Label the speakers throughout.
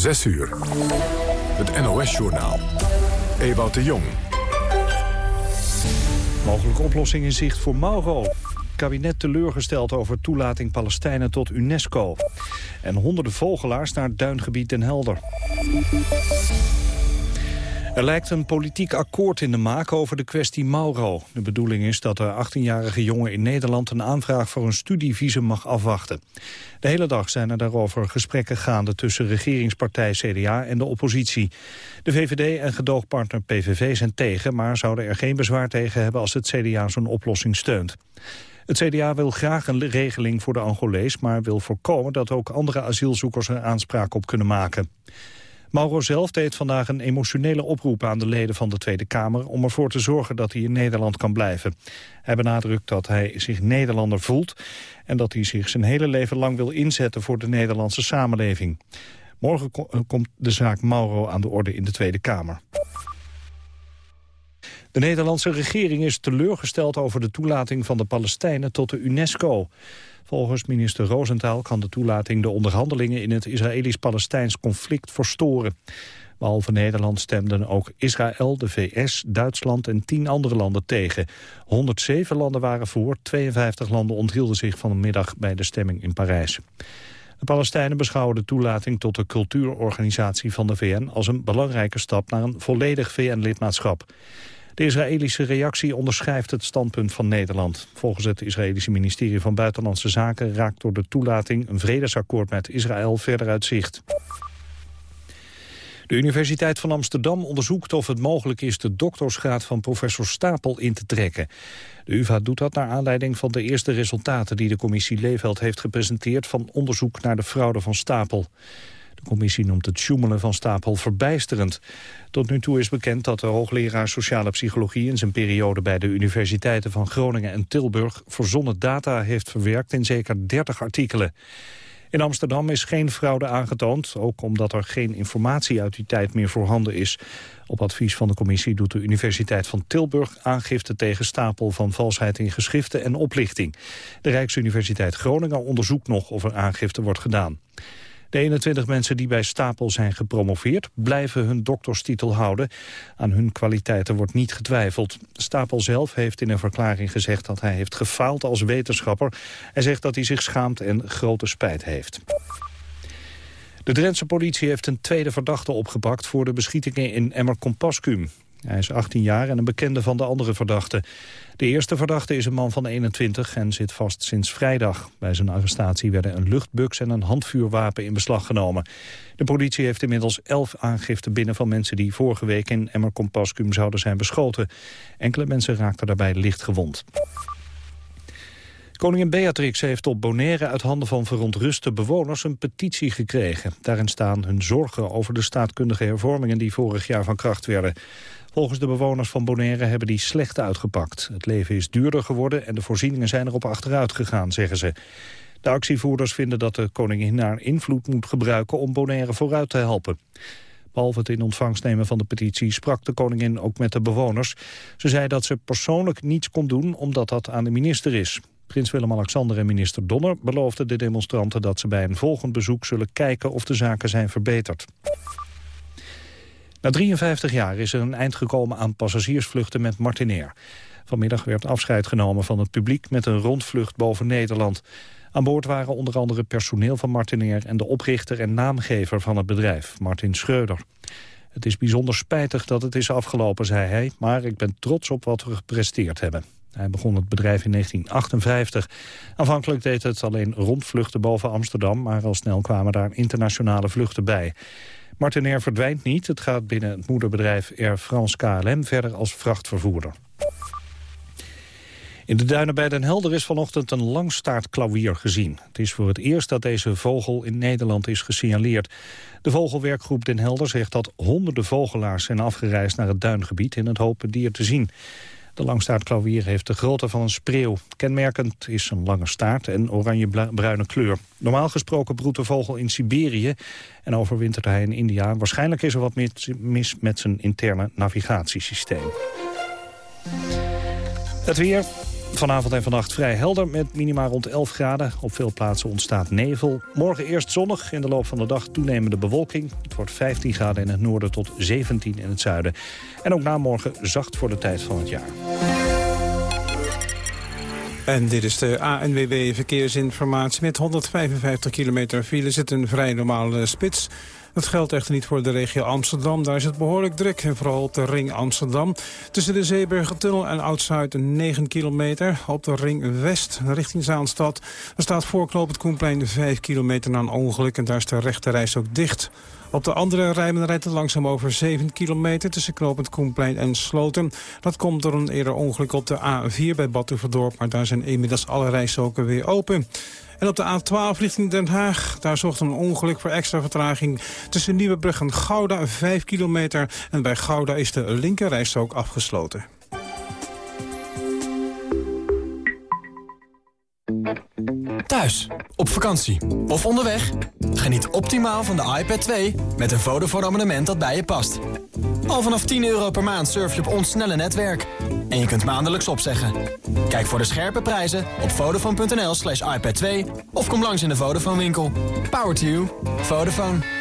Speaker 1: 6 uur. Het NOS-journaal. Ewout de Jong.
Speaker 2: Mogelijke oplossing in zicht voor Mauro. Kabinet teleurgesteld over toelating Palestijnen tot UNESCO. En honderden vogelaars naar duingebied Den Helder. Er lijkt een politiek akkoord in de maak over de kwestie Mauro. De bedoeling is dat de 18-jarige jongen in Nederland een aanvraag voor een studievisum mag afwachten. De hele dag zijn er daarover gesprekken gaande tussen regeringspartij CDA en de oppositie. De VVD en gedoogpartner PVV zijn tegen, maar zouden er geen bezwaar tegen hebben als het CDA zo'n oplossing steunt. Het CDA wil graag een regeling voor de Angolees, maar wil voorkomen dat ook andere asielzoekers er aanspraak op kunnen maken. Mauro zelf deed vandaag een emotionele oproep aan de leden van de Tweede Kamer... om ervoor te zorgen dat hij in Nederland kan blijven. Hij benadrukt dat hij zich Nederlander voelt... en dat hij zich zijn hele leven lang wil inzetten voor de Nederlandse samenleving. Morgen eh, komt de zaak Mauro aan de orde in de Tweede Kamer. De Nederlandse regering is teleurgesteld over de toelating van de Palestijnen tot de UNESCO. Volgens minister Rosenthal kan de toelating de onderhandelingen in het Israëlisch-Palestijns conflict verstoren. Behalve Nederland stemden ook Israël, de VS, Duitsland en tien andere landen tegen. 107 landen waren voor, 52 landen onthielden zich vanmiddag bij de stemming in Parijs. De Palestijnen beschouwen de toelating tot de cultuurorganisatie van de VN als een belangrijke stap naar een volledig VN-lidmaatschap. De Israëlische reactie onderschrijft het standpunt van Nederland. Volgens het Israëlische ministerie van Buitenlandse Zaken raakt door de toelating een vredesakkoord met Israël verder uit zicht. De Universiteit van Amsterdam onderzoekt of het mogelijk is de doktorsgraad van professor Stapel in te trekken. De UvA doet dat naar aanleiding van de eerste resultaten die de commissie Leefeld heeft gepresenteerd van onderzoek naar de fraude van Stapel. De commissie noemt het sjoemelen van Stapel verbijsterend. Tot nu toe is bekend dat de hoogleraar sociale psychologie... in zijn periode bij de universiteiten van Groningen en Tilburg... verzonnen data heeft verwerkt in zeker 30 artikelen. In Amsterdam is geen fraude aangetoond, ook omdat er geen informatie uit die tijd meer voorhanden is. Op advies van de commissie doet de Universiteit van Tilburg aangifte tegen stapel van valsheid in geschriften en oplichting. De Rijksuniversiteit Groningen onderzoekt nog of er aangifte wordt gedaan. De 21 mensen die bij Stapel zijn gepromoveerd... blijven hun dokterstitel houden. Aan hun kwaliteiten wordt niet getwijfeld. Stapel zelf heeft in een verklaring gezegd dat hij heeft gefaald als wetenschapper. Hij zegt dat hij zich schaamt en grote spijt heeft. De Drentse politie heeft een tweede verdachte opgepakt... voor de beschietingen in Emmer-Compascum. Hij is 18 jaar en een bekende van de andere verdachten. De eerste verdachte is een man van 21 en zit vast sinds vrijdag. Bij zijn arrestatie werden een luchtbux en een handvuurwapen in beslag genomen. De politie heeft inmiddels elf aangiften binnen van mensen die vorige week in Emmercompascum zouden zijn beschoten. Enkele mensen raakten daarbij licht gewond. Koningin Beatrix heeft op Bonaire uit handen van verontruste bewoners een petitie gekregen. Daarin staan hun zorgen over de staatkundige hervormingen die vorig jaar van kracht werden. Volgens de bewoners van Bonaire hebben die slecht uitgepakt. Het leven is duurder geworden en de voorzieningen zijn erop achteruit gegaan, zeggen ze. De actievoerders vinden dat de koningin haar invloed moet gebruiken om Bonaire vooruit te helpen. Behalve het in ontvangst nemen van de petitie sprak de koningin ook met de bewoners. Ze zei dat ze persoonlijk niets kon doen omdat dat aan de minister is. Prins Willem-Alexander en minister Donner beloofden de demonstranten dat ze bij een volgend bezoek zullen kijken of de zaken zijn verbeterd. Na 53 jaar is er een eind gekomen aan passagiersvluchten met Martinair. Vanmiddag werd afscheid genomen van het publiek met een rondvlucht boven Nederland. Aan boord waren onder andere personeel van Martinair en de oprichter en naamgever van het bedrijf, Martin Schreuder. Het is bijzonder spijtig dat het is afgelopen, zei hij, maar ik ben trots op wat we gepresteerd hebben. Hij begon het bedrijf in 1958. Aanvankelijk deed het alleen rondvluchten boven Amsterdam... maar al snel kwamen daar internationale vluchten bij. Martinair verdwijnt niet. Het gaat binnen het moederbedrijf Air France KLM verder als vrachtvervoerder. In de duinen bij Den Helder is vanochtend een langstaartklauwier gezien. Het is voor het eerst dat deze vogel in Nederland is gesignaleerd. De vogelwerkgroep Den Helder zegt dat honderden vogelaars zijn afgereisd naar het duingebied in het hopen dier te zien. De langstaartklauwier heeft de grootte van een spreeuw. Kenmerkend is een lange staart en oranje-bruine kleur. Normaal gesproken broedt de vogel in Siberië en overwintert hij in India. Waarschijnlijk is er wat mis met zijn interne navigatiesysteem. Het weer, Vanavond en vannacht vrij helder met minima rond 11 graden. Op veel plaatsen ontstaat nevel. Morgen eerst zonnig, in de loop van de dag toenemende bewolking. Het wordt 15 graden in het noorden tot 17 in het zuiden. En ook na morgen zacht voor de tijd van het jaar.
Speaker 3: En dit is de ANWB Verkeersinformatie. Met 155 kilometer file zit een vrij normale spits. Dat geldt echter niet voor de regio Amsterdam. Daar is het behoorlijk druk, vooral op de ring Amsterdam. Tussen de Zeeburgertunnel en Oud-Zuid 9 kilometer. Op de ring West richting Zaanstad. Er staat voorknopend Koenplein 5 kilometer na een ongeluk... en daar is de rechterreis ook dicht. Op de andere rijmen rijdt het langzaam over 7 kilometer... tussen knooppunt Koenplein en Sloten. Dat komt door een eerder ongeluk op de A4 bij Batuverdorp... maar daar zijn inmiddels alle rijstroken weer open. En op de A12 richting Den Haag, daar zorgt een ongeluk voor extra vertraging. Tussen Nieuwebrug en Gouda, 5 kilometer. En bij Gouda is de linkerrijstrook afgesloten.
Speaker 4: Thuis, op vakantie of onderweg. Geniet optimaal van de iPad 2 met een Vodafone abonnement dat bij je past. Al vanaf 10 euro per maand surf je op ons snelle netwerk. En je kunt maandelijks opzeggen. Kijk voor de scherpe prijzen op vodafone.nl slash iPad 2... of kom langs in de Vodafone winkel. Power to you. Vodafone.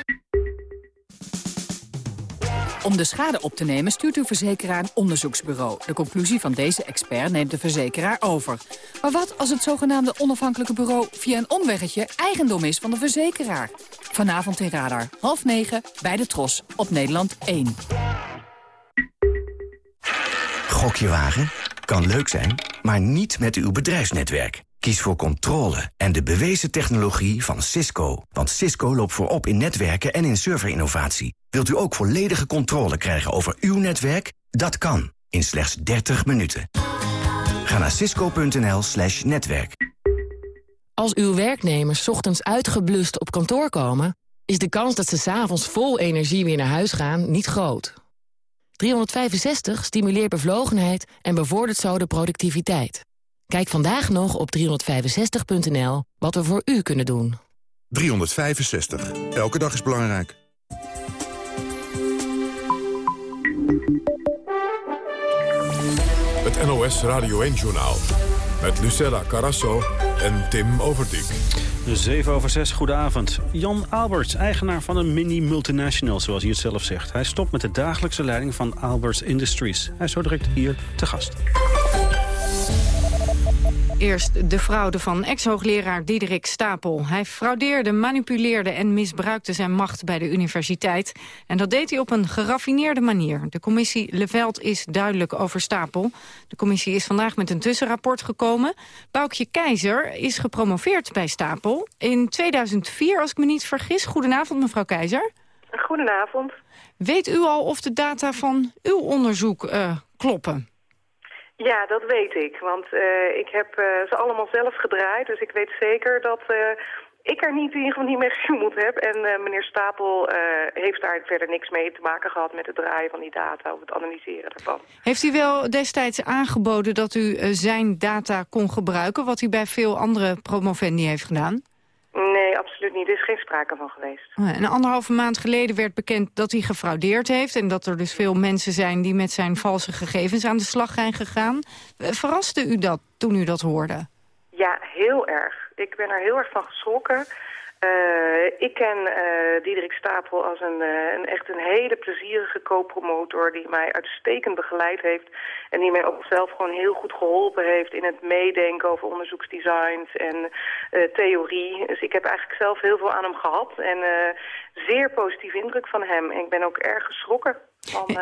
Speaker 5: Om de schade op te nemen stuurt uw verzekeraar een onderzoeksbureau. De conclusie van deze expert neemt de verzekeraar over. Maar wat als het zogenaamde onafhankelijke bureau via een omweggetje eigendom is van de verzekeraar? Vanavond in Radar, half negen, bij de Tros, op Nederland 1.
Speaker 6: Gokje wagen? Kan leuk zijn, maar niet met uw bedrijfsnetwerk. Kies voor controle en de bewezen technologie van Cisco. Want Cisco loopt voorop in netwerken en in serverinnovatie. Wilt u ook volledige controle krijgen over uw netwerk? Dat kan, in slechts 30 minuten. Ga naar cisco.nl slash netwerk.
Speaker 7: Als uw werknemers ochtends uitgeblust op kantoor komen... is de kans dat ze s'avonds vol energie weer naar huis gaan niet groot. 365 stimuleert bevlogenheid en bevordert zo de productiviteit. Kijk vandaag nog op 365.nl wat we voor u kunnen doen.
Speaker 8: 365. Elke dag is belangrijk.
Speaker 1: Het NOS Radio 1-journaal. Met Lucella Carasso en Tim Overdijk.
Speaker 9: 7 over 6, goedenavond. Jan Alberts, eigenaar van een mini-multinational, zoals hij het zelf zegt. Hij stopt met de dagelijkse leiding van Alberts Industries. Hij is zo direct hier te gast.
Speaker 10: Eerst de fraude van ex-hoogleraar Diederik Stapel. Hij fraudeerde, manipuleerde en misbruikte zijn macht bij de universiteit. En dat deed hij op een geraffineerde manier. De commissie Leveld is duidelijk over Stapel. De commissie is vandaag met een tussenrapport gekomen. Boukje Keizer is gepromoveerd bij Stapel. In 2004, als ik me niet vergis. Goedenavond, mevrouw Keizer.
Speaker 11: Goedenavond.
Speaker 10: Weet u al of de data van uw onderzoek uh, kloppen?
Speaker 11: Ja, dat weet ik. Want uh, ik heb uh, ze allemaal zelf gedraaid. Dus ik weet zeker dat uh, ik er niet in ieder geval niet mee gemoed heb. En meneer Stapel heeft daar verder niks mee te maken gehad met het draaien van die data of het analyseren daarvan.
Speaker 10: Heeft u wel destijds aangeboden dat u zijn data kon gebruiken, wat u bij veel andere promovendi heeft gedaan?
Speaker 11: Nee, absoluut niet. Er is geen sprake van geweest.
Speaker 10: Een anderhalve maand geleden werd bekend dat hij gefraudeerd heeft... en dat er dus veel mensen zijn die met zijn valse gegevens aan de slag zijn gegaan. Verraste u dat toen u dat hoorde?
Speaker 11: Ja, heel erg. Ik ben er heel erg van geschrokken. Uh, ik ken uh, Diederik Stapel als een, uh, een, echt een hele plezierige co-promotor... die mij uitstekend begeleid heeft... en die mij ook zelf gewoon heel goed geholpen heeft... in het meedenken over onderzoeksdesigns en theorie. Dus ik heb eigenlijk zelf heel veel aan hem gehad... en zeer positief indruk van hem. En ik ben ook erg geschrokken van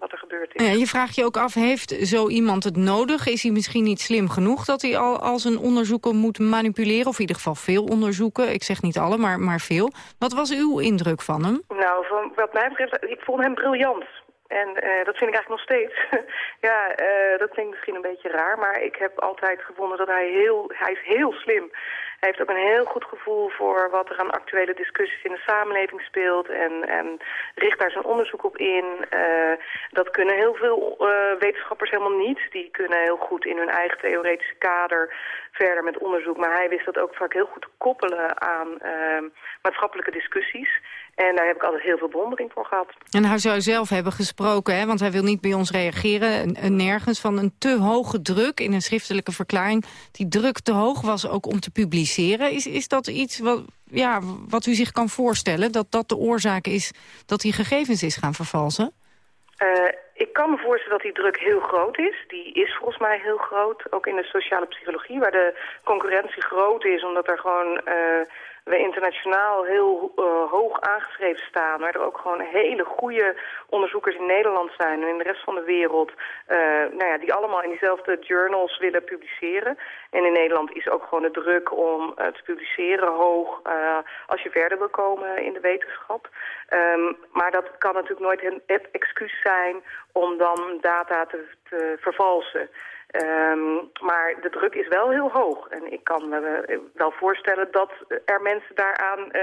Speaker 11: wat er gebeurd is.
Speaker 10: Ja, je vraagt je ook af, heeft zo iemand het nodig? Is hij misschien niet slim genoeg dat hij al als een onderzoeker moet manipuleren? Of in ieder geval veel onderzoeken. Ik zeg niet alle, maar, maar veel. Wat was uw indruk van hem?
Speaker 11: Nou, van, wat mij betreft, ik vond hem briljant. En uh, dat vind ik eigenlijk nog steeds. ja, uh, dat klinkt misschien een beetje raar, maar ik heb altijd gevonden dat hij heel, hij is heel slim Hij heeft ook een heel goed gevoel voor wat er aan actuele discussies in de samenleving speelt en, richt daar zijn onderzoek op in. Uh, dat kunnen heel veel uh, wetenschappers helemaal niet. Die kunnen heel goed in hun eigen theoretische kader verder met onderzoek. Maar hij wist dat ook vaak heel goed te koppelen aan uh, maatschappelijke discussies. En daar heb ik altijd heel veel bewondering voor gehad.
Speaker 10: En hij zou zelf hebben gesproken, hè, want hij wil niet bij ons reageren... nergens van een te hoge druk in een schriftelijke verklaring. Die druk te hoog was ook om te publiceren. Is, is dat iets wat, ja, wat u zich kan voorstellen? Dat dat de oorzaak is dat hij gegevens is gaan vervalsen?
Speaker 11: Uh, ik kan me voorstellen dat die druk heel groot is. Die is volgens mij heel groot, ook in de sociale psychologie... waar de concurrentie groot is, omdat er gewoon... Uh, we internationaal heel uh, hoog aangeschreven staan. Waar er ook gewoon hele goede onderzoekers in Nederland zijn en in de rest van de wereld. Uh, nou ja, die allemaal in diezelfde journals willen publiceren. En in Nederland is ook gewoon de druk om uh, te publiceren hoog als je verder wil komen in de wetenschap. Um, maar dat kan natuurlijk nooit een excuus zijn om dan data te, te vervalsen. Um, maar de druk is wel heel hoog. En ik kan me wel voorstellen dat er mensen daaraan uh,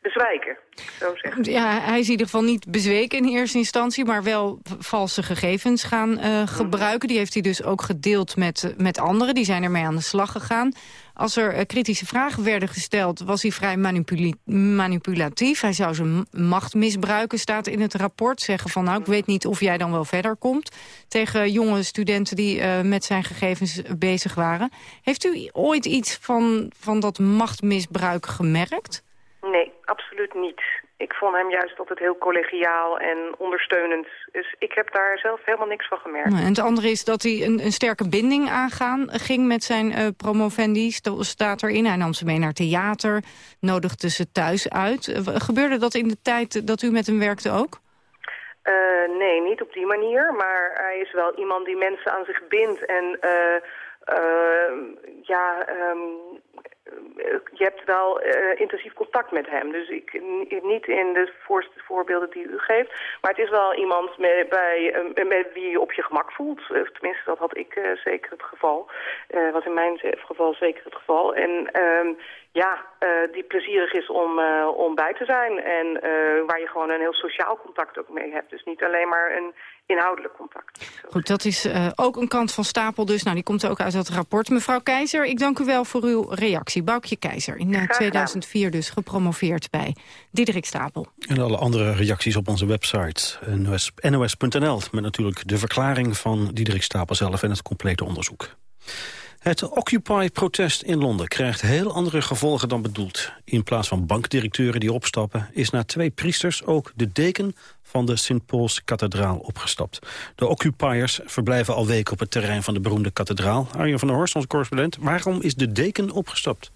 Speaker 11: bezwijken. Zo
Speaker 10: ja, hij is in ieder geval niet bezweken in eerste instantie... maar wel valse gegevens gaan uh, gebruiken. Die heeft hij dus ook gedeeld met, met anderen. Die zijn ermee aan de slag gegaan. Als er uh, kritische vragen werden gesteld, was hij vrij manipulatief. Hij zou zijn macht misbruiken, staat in het rapport. Zeggen van, nou, ik weet niet of jij dan wel verder komt. Tegen jonge studenten die uh, met zijn gegevens bezig waren. Heeft u ooit iets van, van dat machtmisbruik gemerkt?
Speaker 11: Nee, absoluut niet ik vond hem juist altijd heel collegiaal en ondersteunend. Dus ik heb daar zelf helemaal niks van gemerkt.
Speaker 10: En het andere is dat hij een, een sterke binding aangaan ging met zijn uh, promovendi. Staat erin, hij nam ze mee naar theater, nodigde ze thuis uit. Uh, gebeurde dat in de tijd dat u met hem werkte ook?
Speaker 11: Uh, nee, niet op die manier. Maar hij is wel iemand die mensen aan zich bindt en... ja, um, je hebt wel uh, intensief contact met hem. Dus ik, niet in de voorste voorbeelden die u geeft. Maar het is wel iemand met, bij, uh, met wie je op je gemak voelt. Uh, tenminste, dat had ik zeker het geval. was in mijn geval zeker het geval. En ja, die plezierig is om, om bij te zijn. En waar je gewoon een heel sociaal contact ook mee hebt. Dus niet alleen maar een inhoudelijk contact.
Speaker 10: Goed, dat is uh, ook een kant van stapel dus. Nou, die komt ook uit dat rapport. Mevrouw Keizer, ik dank u wel voor uw reactie. Boukje Keizer, in uh, 2004 dus gepromoveerd bij Diederik Stapel.
Speaker 9: En alle andere reacties op onze website NOS, nos.nl... met natuurlijk de verklaring van Diederik Stapel zelf en het complete onderzoek. Het Occupy-protest in Londen krijgt heel andere gevolgen dan bedoeld. In plaats van bankdirecteuren die opstappen... is na twee priesters ook de deken van de St. Paul's kathedraal opgestapt. De occupiers verblijven al weken op het terrein van de beroemde kathedraal. Arjen van der Horst, onze correspondent. Waarom is de deken opgestapt?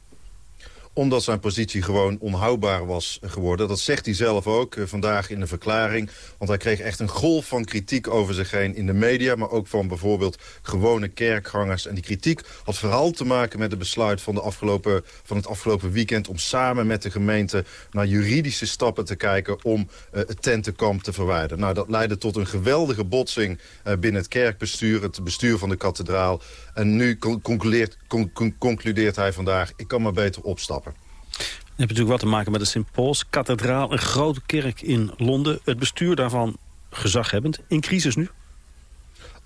Speaker 12: Omdat zijn positie gewoon onhoudbaar was geworden. Dat zegt hij zelf ook uh, vandaag in de verklaring. Want hij kreeg echt een golf van kritiek over zich heen in de media... maar ook van bijvoorbeeld gewone kerkgangers. En die kritiek had vooral te maken met het besluit van, de afgelopen, van het afgelopen weekend... om samen met de gemeente naar juridische stappen te kijken... om uh, het tentenkamp te verwijderen. Nou, dat leidde tot een geweldige botsing uh, binnen het kerkbestuur... het bestuur van de kathedraal. En nu concludeert, concludeert hij vandaag... ik kan maar beter opstappen.
Speaker 9: Je hebt natuurlijk wat te maken met de St. Paul's kathedraal. Een grote kerk in Londen. Het bestuur daarvan gezaghebbend. In crisis nu?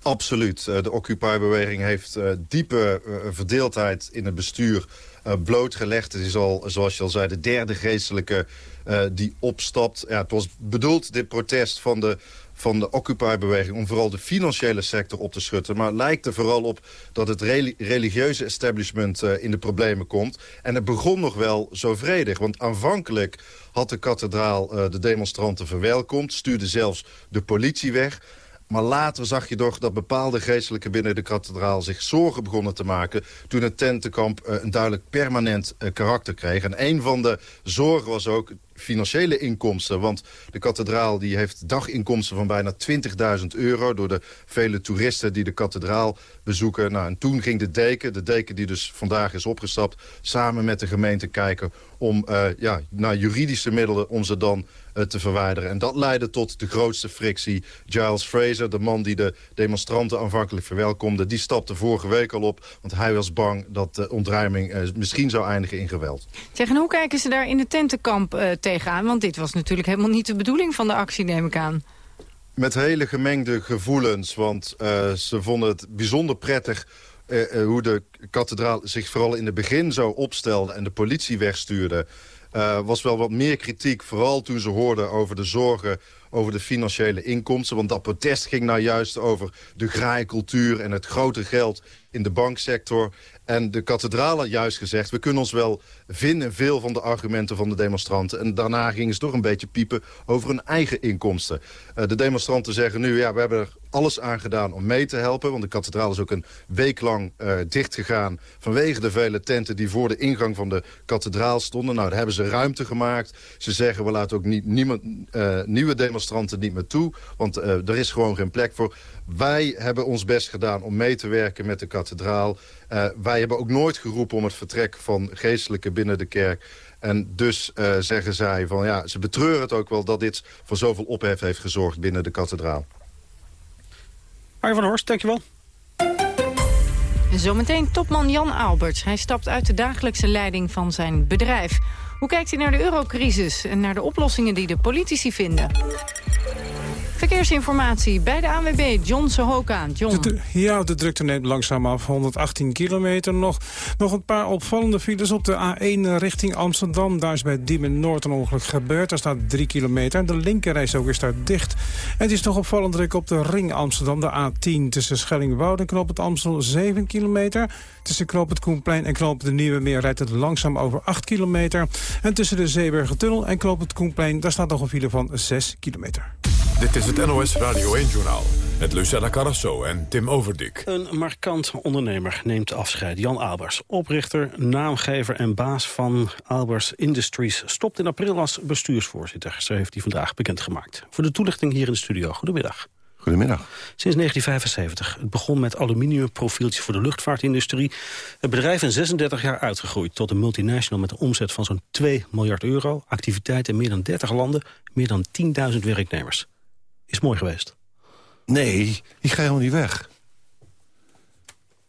Speaker 12: Absoluut. Eh, de Occupy-beweging heeft uh, diepe uh, verdeeldheid in het bestuur blootgelegd. Het is al, zoals je al zei, de derde geestelijke die opstapt. Ja, het was bedoeld, dit protest van de van de Occupy-beweging... om vooral de financiële sector op te schutten. Maar het lijkt er vooral op dat het religieuze establishment uh, in de problemen komt. En het begon nog wel zo vredig. Want aanvankelijk had de kathedraal uh, de demonstranten verwelkomd. Stuurde zelfs de politie weg. Maar later zag je toch dat bepaalde geestelijken binnen de kathedraal zich zorgen begonnen te maken... toen het tentenkamp uh, een duidelijk permanent karakter kreeg. En een van de zorgen was ook financiële inkomsten. Want de kathedraal die heeft daginkomsten van bijna 20.000 euro... door de vele toeristen die de kathedraal Nou, en toen ging de deken, de deken die dus vandaag is opgestapt... samen met de gemeente kijken om uh, ja, naar juridische middelen om ze dan uh, te verwijderen. En dat leidde tot de grootste frictie. Giles Fraser, de man die de demonstranten aanvankelijk verwelkomde... die stapte vorige week al op, want hij was bang dat de ontruiming uh, misschien zou eindigen in geweld.
Speaker 10: Zeg, en hoe kijken ze daar in de tentenkamp tegenaan? Want dit was natuurlijk helemaal niet de bedoeling van de actie, neem ik aan.
Speaker 12: Met hele gemengde gevoelens, want ze vonden het bijzonder prettig uh, uh, hoe de kathedraal zich vooral in het begin zo opstelde... en de politie wegstuurde... Was wel wat meer kritiek, vooral toen ze hoorden over de zorgen over de financiële inkomsten. Want dat protest ging nou juist over de graaikultuur en het grote geld in de banksector. En de kathedraal had juist gezegd... we kunnen ons wel vinden veel van de argumenten van de demonstranten. En daarna gingen ze toch een beetje piepen over hun eigen inkomsten. Uh, de demonstranten zeggen nu, ja, we hebben er alles aan gedaan om mee te helpen. Want de kathedraal is ook een week lang uh, dicht gegaan... vanwege de vele tenten die voor de ingang van de kathedraal stonden. Nou, daar hebben ze ruimte gemaakt. Ze zeggen, we laten ook niet, niemand, uh, nieuwe demonstranten niet meer toe. Want er is gewoon geen plek voor. Wij hebben ons best gedaan om mee te werken met de kathedraal. Wij hebben ook nooit geroepen om het vertrek van geestelijken binnen de kerk. En dus zeggen zij van ja, ze betreuren het ook wel dat dit voor zoveel ophef heeft gezorgd binnen de kathedraal.
Speaker 9: Arjen van Horst, dankjewel.
Speaker 10: Zometeen topman Jan Alberts. Hij stapt uit de dagelijkse leiding van zijn bedrijf. Hoe kijkt hij naar de eurocrisis en naar de oplossingen die de politici vinden? Verkeersinformatie bij de ANWB, John Sohoka. John.
Speaker 3: Ja, de drukte neemt langzaam af. 118 kilometer nog. Nog een paar opvallende files op de A1 richting Amsterdam. Daar is bij Diemen Noord een ongeluk gebeurd. Daar staat 3 kilometer. De linkerreis ook is daar dicht. Het is nog opvallend druk op de ring Amsterdam. De A10 tussen Schellingwoude en Knoop het Amstel 7 kilometer. Tussen Knoop het Koenplein en Knoop de Nieuwe Meer rijdt het langzaam over 8 kilometer. En tussen de Zeebergentunnel en Knoop het Koenplein... daar staat nog een file van 6 kilometer.
Speaker 1: Dit is het NOS Radio 1-journaal met Lucella Carrasso en Tim Overdik.
Speaker 9: Een markant ondernemer neemt afscheid. Jan Albers, oprichter, naamgever en baas van Albers Industries... stopt in april als bestuursvoorzitter. Zo heeft hij vandaag bekendgemaakt. Voor de toelichting hier in de studio. Goedemiddag.
Speaker 13: Goedemiddag.
Speaker 9: Sinds 1975. Het begon met aluminiumprofieltjes voor de luchtvaartindustrie. Het bedrijf in 36 jaar uitgegroeid tot een multinational... met een omzet van zo'n 2 miljard euro. Activiteit in meer dan 30 landen. Meer dan 10.000 werknemers is mooi geweest.
Speaker 13: Nee, ik ga helemaal niet weg.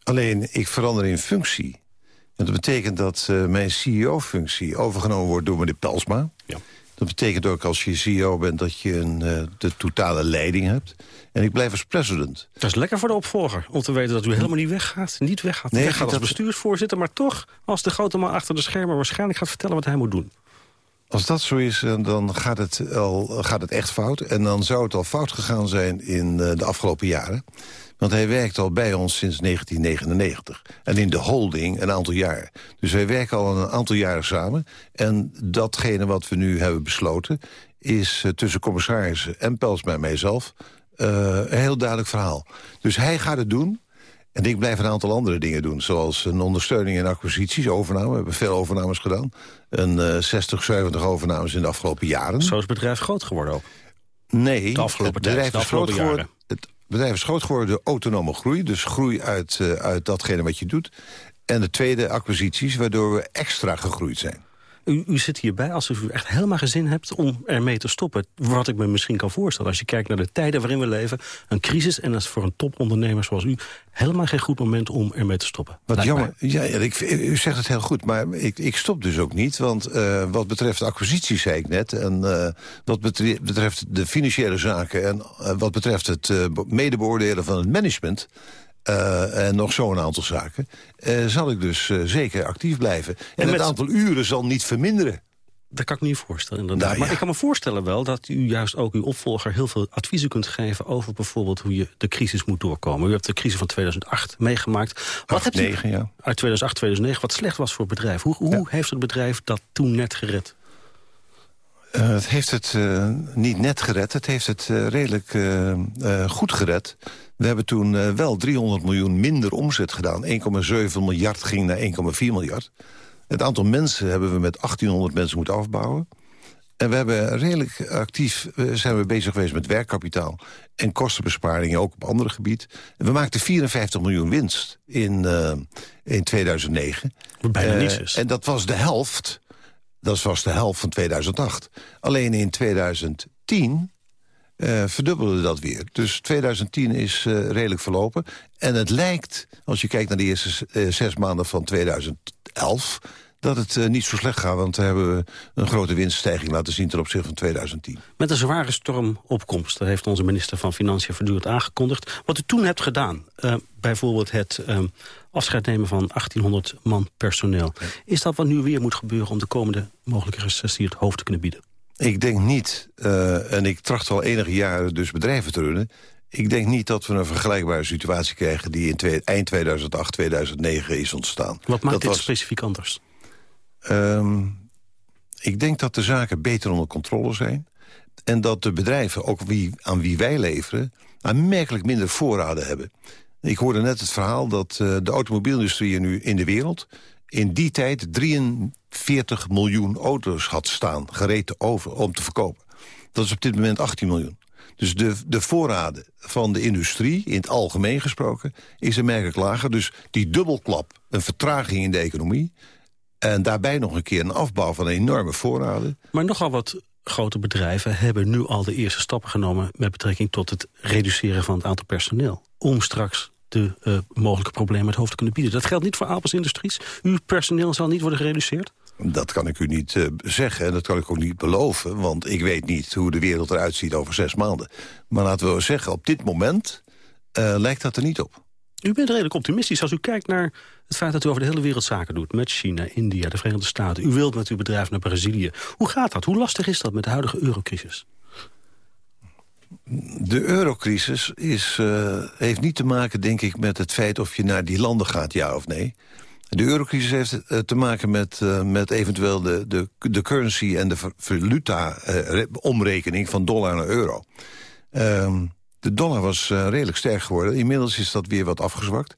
Speaker 13: Alleen, ik verander in functie. En dat betekent dat uh, mijn CEO-functie overgenomen wordt door meneer Pelsma. Ja. Dat betekent ook als je CEO bent dat je een, uh, de totale leiding hebt. En ik blijf als president.
Speaker 9: Dat is lekker voor de opvolger, om te weten dat u helemaal niet weggaat. Niet weggaat, nee, weggaat als dat... bestuursvoorzitter, maar toch als de grote man achter de schermen... waarschijnlijk gaat vertellen wat hij moet doen.
Speaker 13: Als dat zo is, eh, dan gaat het, al, gaat het echt fout. En dan zou het al fout gegaan zijn in eh, de afgelopen jaren. Want hij werkt al bij ons sinds 1999. En in de holding een aantal jaar. Dus wij werken al een aantal jaren samen. En datgene wat we nu hebben besloten... is uh, tussen commissarissen en Pels en mijzelf... Uh, een heel duidelijk verhaal. Dus hij gaat het doen. En ik blijf een aantal andere dingen doen. Zoals een ondersteuning in acquisities, overname. We hebben veel overnames gedaan. Een uh, 60, 70 overnames in de afgelopen jaren.
Speaker 9: Zo is het bedrijf groot geworden ook?
Speaker 13: Nee,
Speaker 9: de afgelopen
Speaker 13: het bedrijf,
Speaker 9: tijd,
Speaker 13: is groot geworden, het bedrijf is groot geworden door autonome groei. Dus groei uit, uh, uit datgene wat je doet. En de tweede, acquisities, waardoor we extra gegroeid zijn.
Speaker 9: U, u, zit hierbij alsof u echt helemaal gezin hebt om ermee te stoppen. Wat ik me misschien kan voorstellen. Als je kijkt naar de tijden waarin we leven. Een crisis en dat is voor een topondernemer zoals u... helemaal geen goed moment om ermee te stoppen.
Speaker 13: Wat jammer. Ja, ik, u zegt het heel goed, maar ik, ik stop dus ook niet. Want uh, wat betreft acquisities, zei ik net... en uh, wat betreft de financiële zaken... en uh, wat betreft het medebeoordelen van het management... Uh, en nog zo'n aantal zaken, uh, zal ik dus uh, zeker actief blijven. En, het aantal uren zal niet verminderen.
Speaker 9: Dat kan ik me niet voorstellen, inderdaad. Nou, ja. Maar ik kan me voorstellen wel dat u juist ook uw opvolger... heel veel adviezen kunt geven over bijvoorbeeld hoe je de crisis moet doorkomen. U hebt de crisis van 2008 meegemaakt. Wat
Speaker 13: 8, hebt u, 9, ja.
Speaker 9: Uit 2008, 2009, wat slecht was voor het bedrijf. Hoe, hoe ja. heeft het bedrijf dat toen net gered?
Speaker 13: Uh, het heeft het uh, niet net gered, het heeft het uh, redelijk goed gered. We hebben toen wel 300 miljoen minder omzet gedaan. 1,7 miljard ging naar 1,4 miljard. Het aantal mensen hebben we met 1800 mensen moeten afbouwen. En we hebben redelijk actief uh, zijn we bezig geweest met werkkapitaal... en kostenbesparingen, ook op andere gebied. We maakten 54 miljoen winst in, uh, in 2009.
Speaker 9: Bijna niets is.
Speaker 13: En dat was de helft, dat was de helft van 2008. Alleen in 2010 uh, verdubbelde dat weer. Dus 2010 is uh, redelijk verlopen. En het lijkt, als je kijkt naar de eerste uh, zes maanden van 2011 dat het niet zo slecht gaat. Want we hebben een grote winststijging laten zien ten opzichte van 2010.
Speaker 9: Met een zware stormopkomst, dat heeft onze minister van Financiën voortdurend aangekondigd. Wat u toen hebt gedaan, bijvoorbeeld het uh, afscheid nemen van 1800 man personeel. Is dat wat nu weer moet gebeuren om de komende mogelijke recessie het hoofd te kunnen bieden?
Speaker 13: Ik denk niet, uh, en ik tracht al enige jaren dus bedrijven te runnen... Ik denk niet dat we een vergelijkbare situatie krijgen... die in twee, eind 2008, 2009 is ontstaan.
Speaker 9: Wat maakt
Speaker 13: dat
Speaker 9: dit
Speaker 13: was,
Speaker 9: specifiek anders?
Speaker 13: Um, ik denk dat de zaken beter onder controle zijn. En dat de bedrijven, ook wie, aan wie wij leveren... aanmerkelijk minder voorraden hebben. Ik hoorde net het verhaal dat uh, de automobielindustrie nu in de wereld... in die tijd 43 miljoen auto's had staan, gereed over om te verkopen. Dat is op dit moment 18 miljoen. Dus de, de voorraden van de industrie, in het algemeen gesproken... is aanmerkelijk lager. Dus die dubbelklap, een vertraging in de economie... En daarbij nog een keer een afbouw van enorme voorraden.
Speaker 9: Maar nogal wat grote bedrijven hebben nu al de eerste stappen genomen... met betrekking tot het reduceren van het aantal personeel. Om straks de uh, mogelijke problemen het hoofd te kunnen bieden. Dat geldt niet voor Apels Industries. Uw personeel zal niet worden gereduceerd?
Speaker 13: Dat kan ik u niet uh, zeggen en dat kan ik ook niet beloven... want ik weet niet hoe de wereld eruit ziet over zes maanden. Maar laten we zeggen, op dit moment uh, lijkt dat er niet op.
Speaker 9: U bent redelijk optimistisch als u kijkt naar het feit dat u over de hele wereld zaken doet. Met China, India, de Verenigde Staten. U wilt met uw bedrijf naar Brazilië. Hoe gaat dat? Hoe lastig is dat met de huidige eurocrisis?
Speaker 13: De eurocrisis is, uh, heeft niet te maken, denk ik, met het feit of je naar die landen gaat, ja of nee. De eurocrisis heeft uh, te maken met, uh, met eventueel de, de, de currency en de valuta-omrekening van dollar naar euro. Ehm, de dollar was redelijk sterk geworden. Inmiddels is dat weer wat afgezwakt.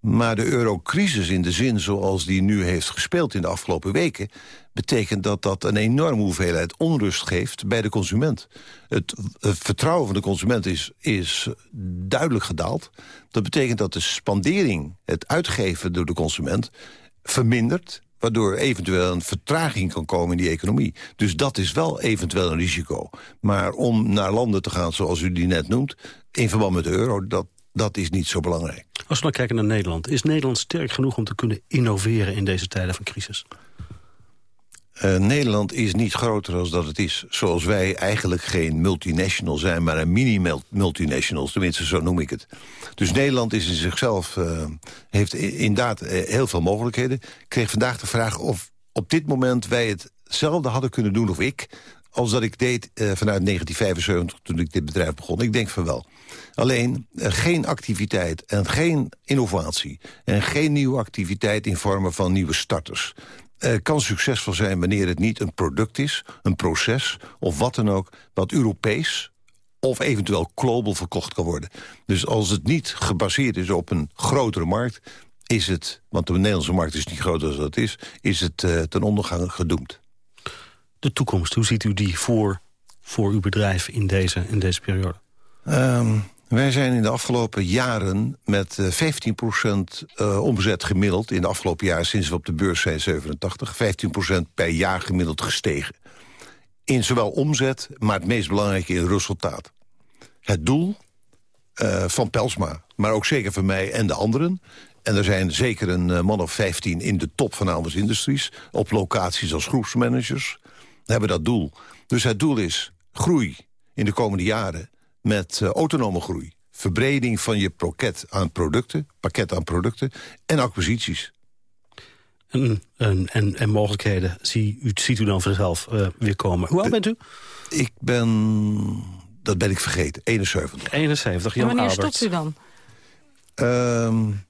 Speaker 13: Maar de eurocrisis in de zin zoals die nu heeft gespeeld in de afgelopen weken... betekent dat dat een enorme hoeveelheid onrust geeft bij de consument. Het, vertrouwen van de consument is, is duidelijk gedaald. Dat betekent dat de spandering, het uitgeven door de consument... vermindert, waardoor eventueel een vertraging kan komen in die economie. Dus dat is wel eventueel een risico. Maar om naar landen te gaan zoals u die net noemt... in verband met de euro, dat, dat is niet zo belangrijk.
Speaker 9: Als we dan kijken naar Nederland... is Nederland sterk genoeg om te kunnen innoveren in deze tijden van crisis?
Speaker 13: Uh, Nederland is niet groter dan dat het is. Zoals wij eigenlijk geen multinational zijn, maar een mini-multinational. Tenminste, zo noem ik het. Dus Nederland is in zichzelf, uh, heeft inderdaad uh, heel veel mogelijkheden. Ik kreeg vandaag de vraag of op dit moment wij hetzelfde hadden kunnen doen... of ik, als dat ik deed vanuit 1975 toen ik dit bedrijf begon. Ik denk van wel. Alleen geen activiteit en geen innovatie... en geen nieuwe activiteit in vormen van nieuwe starters kan succesvol zijn wanneer het niet een product is, een proces of wat dan ook, wat Europees of eventueel global verkocht kan worden. Dus als het niet gebaseerd is op een grotere markt, is het, want de Nederlandse markt is niet groter als dat is, is het uh, ten ondergang gedoemd.
Speaker 9: De toekomst, hoe ziet u die voor, voor uw bedrijf in deze, in deze periode?
Speaker 13: Um, wij zijn in de afgelopen jaren met 15% uh, omzet gemiddeld... in de afgelopen jaren sinds we op de beurs zijn 87... 15% per jaar gemiddeld gestegen. In zowel omzet, maar het meest belangrijke in resultaat. Het doel uh, van Pelsma, maar ook zeker van mij en de anderen... en er zijn zeker een man of 15 in de top van Aalmers Industries... op locaties als groepsmanagers, hebben dat doel. Dus het doel is groei in de komende jaren met uh, autonome groei. Verbreding van je pakket aan producten, pakket aan producten en acquisities.
Speaker 9: En, en, en, en mogelijkheden zie, u, ziet u dan vanzelf uh, weer komen. Hoe oud bent u?
Speaker 13: Ik ben, dat ben ik vergeten, 71.
Speaker 9: 71, Jan
Speaker 10: Wanneer
Speaker 9: Alberts.
Speaker 10: stopt u dan?
Speaker 13: Um,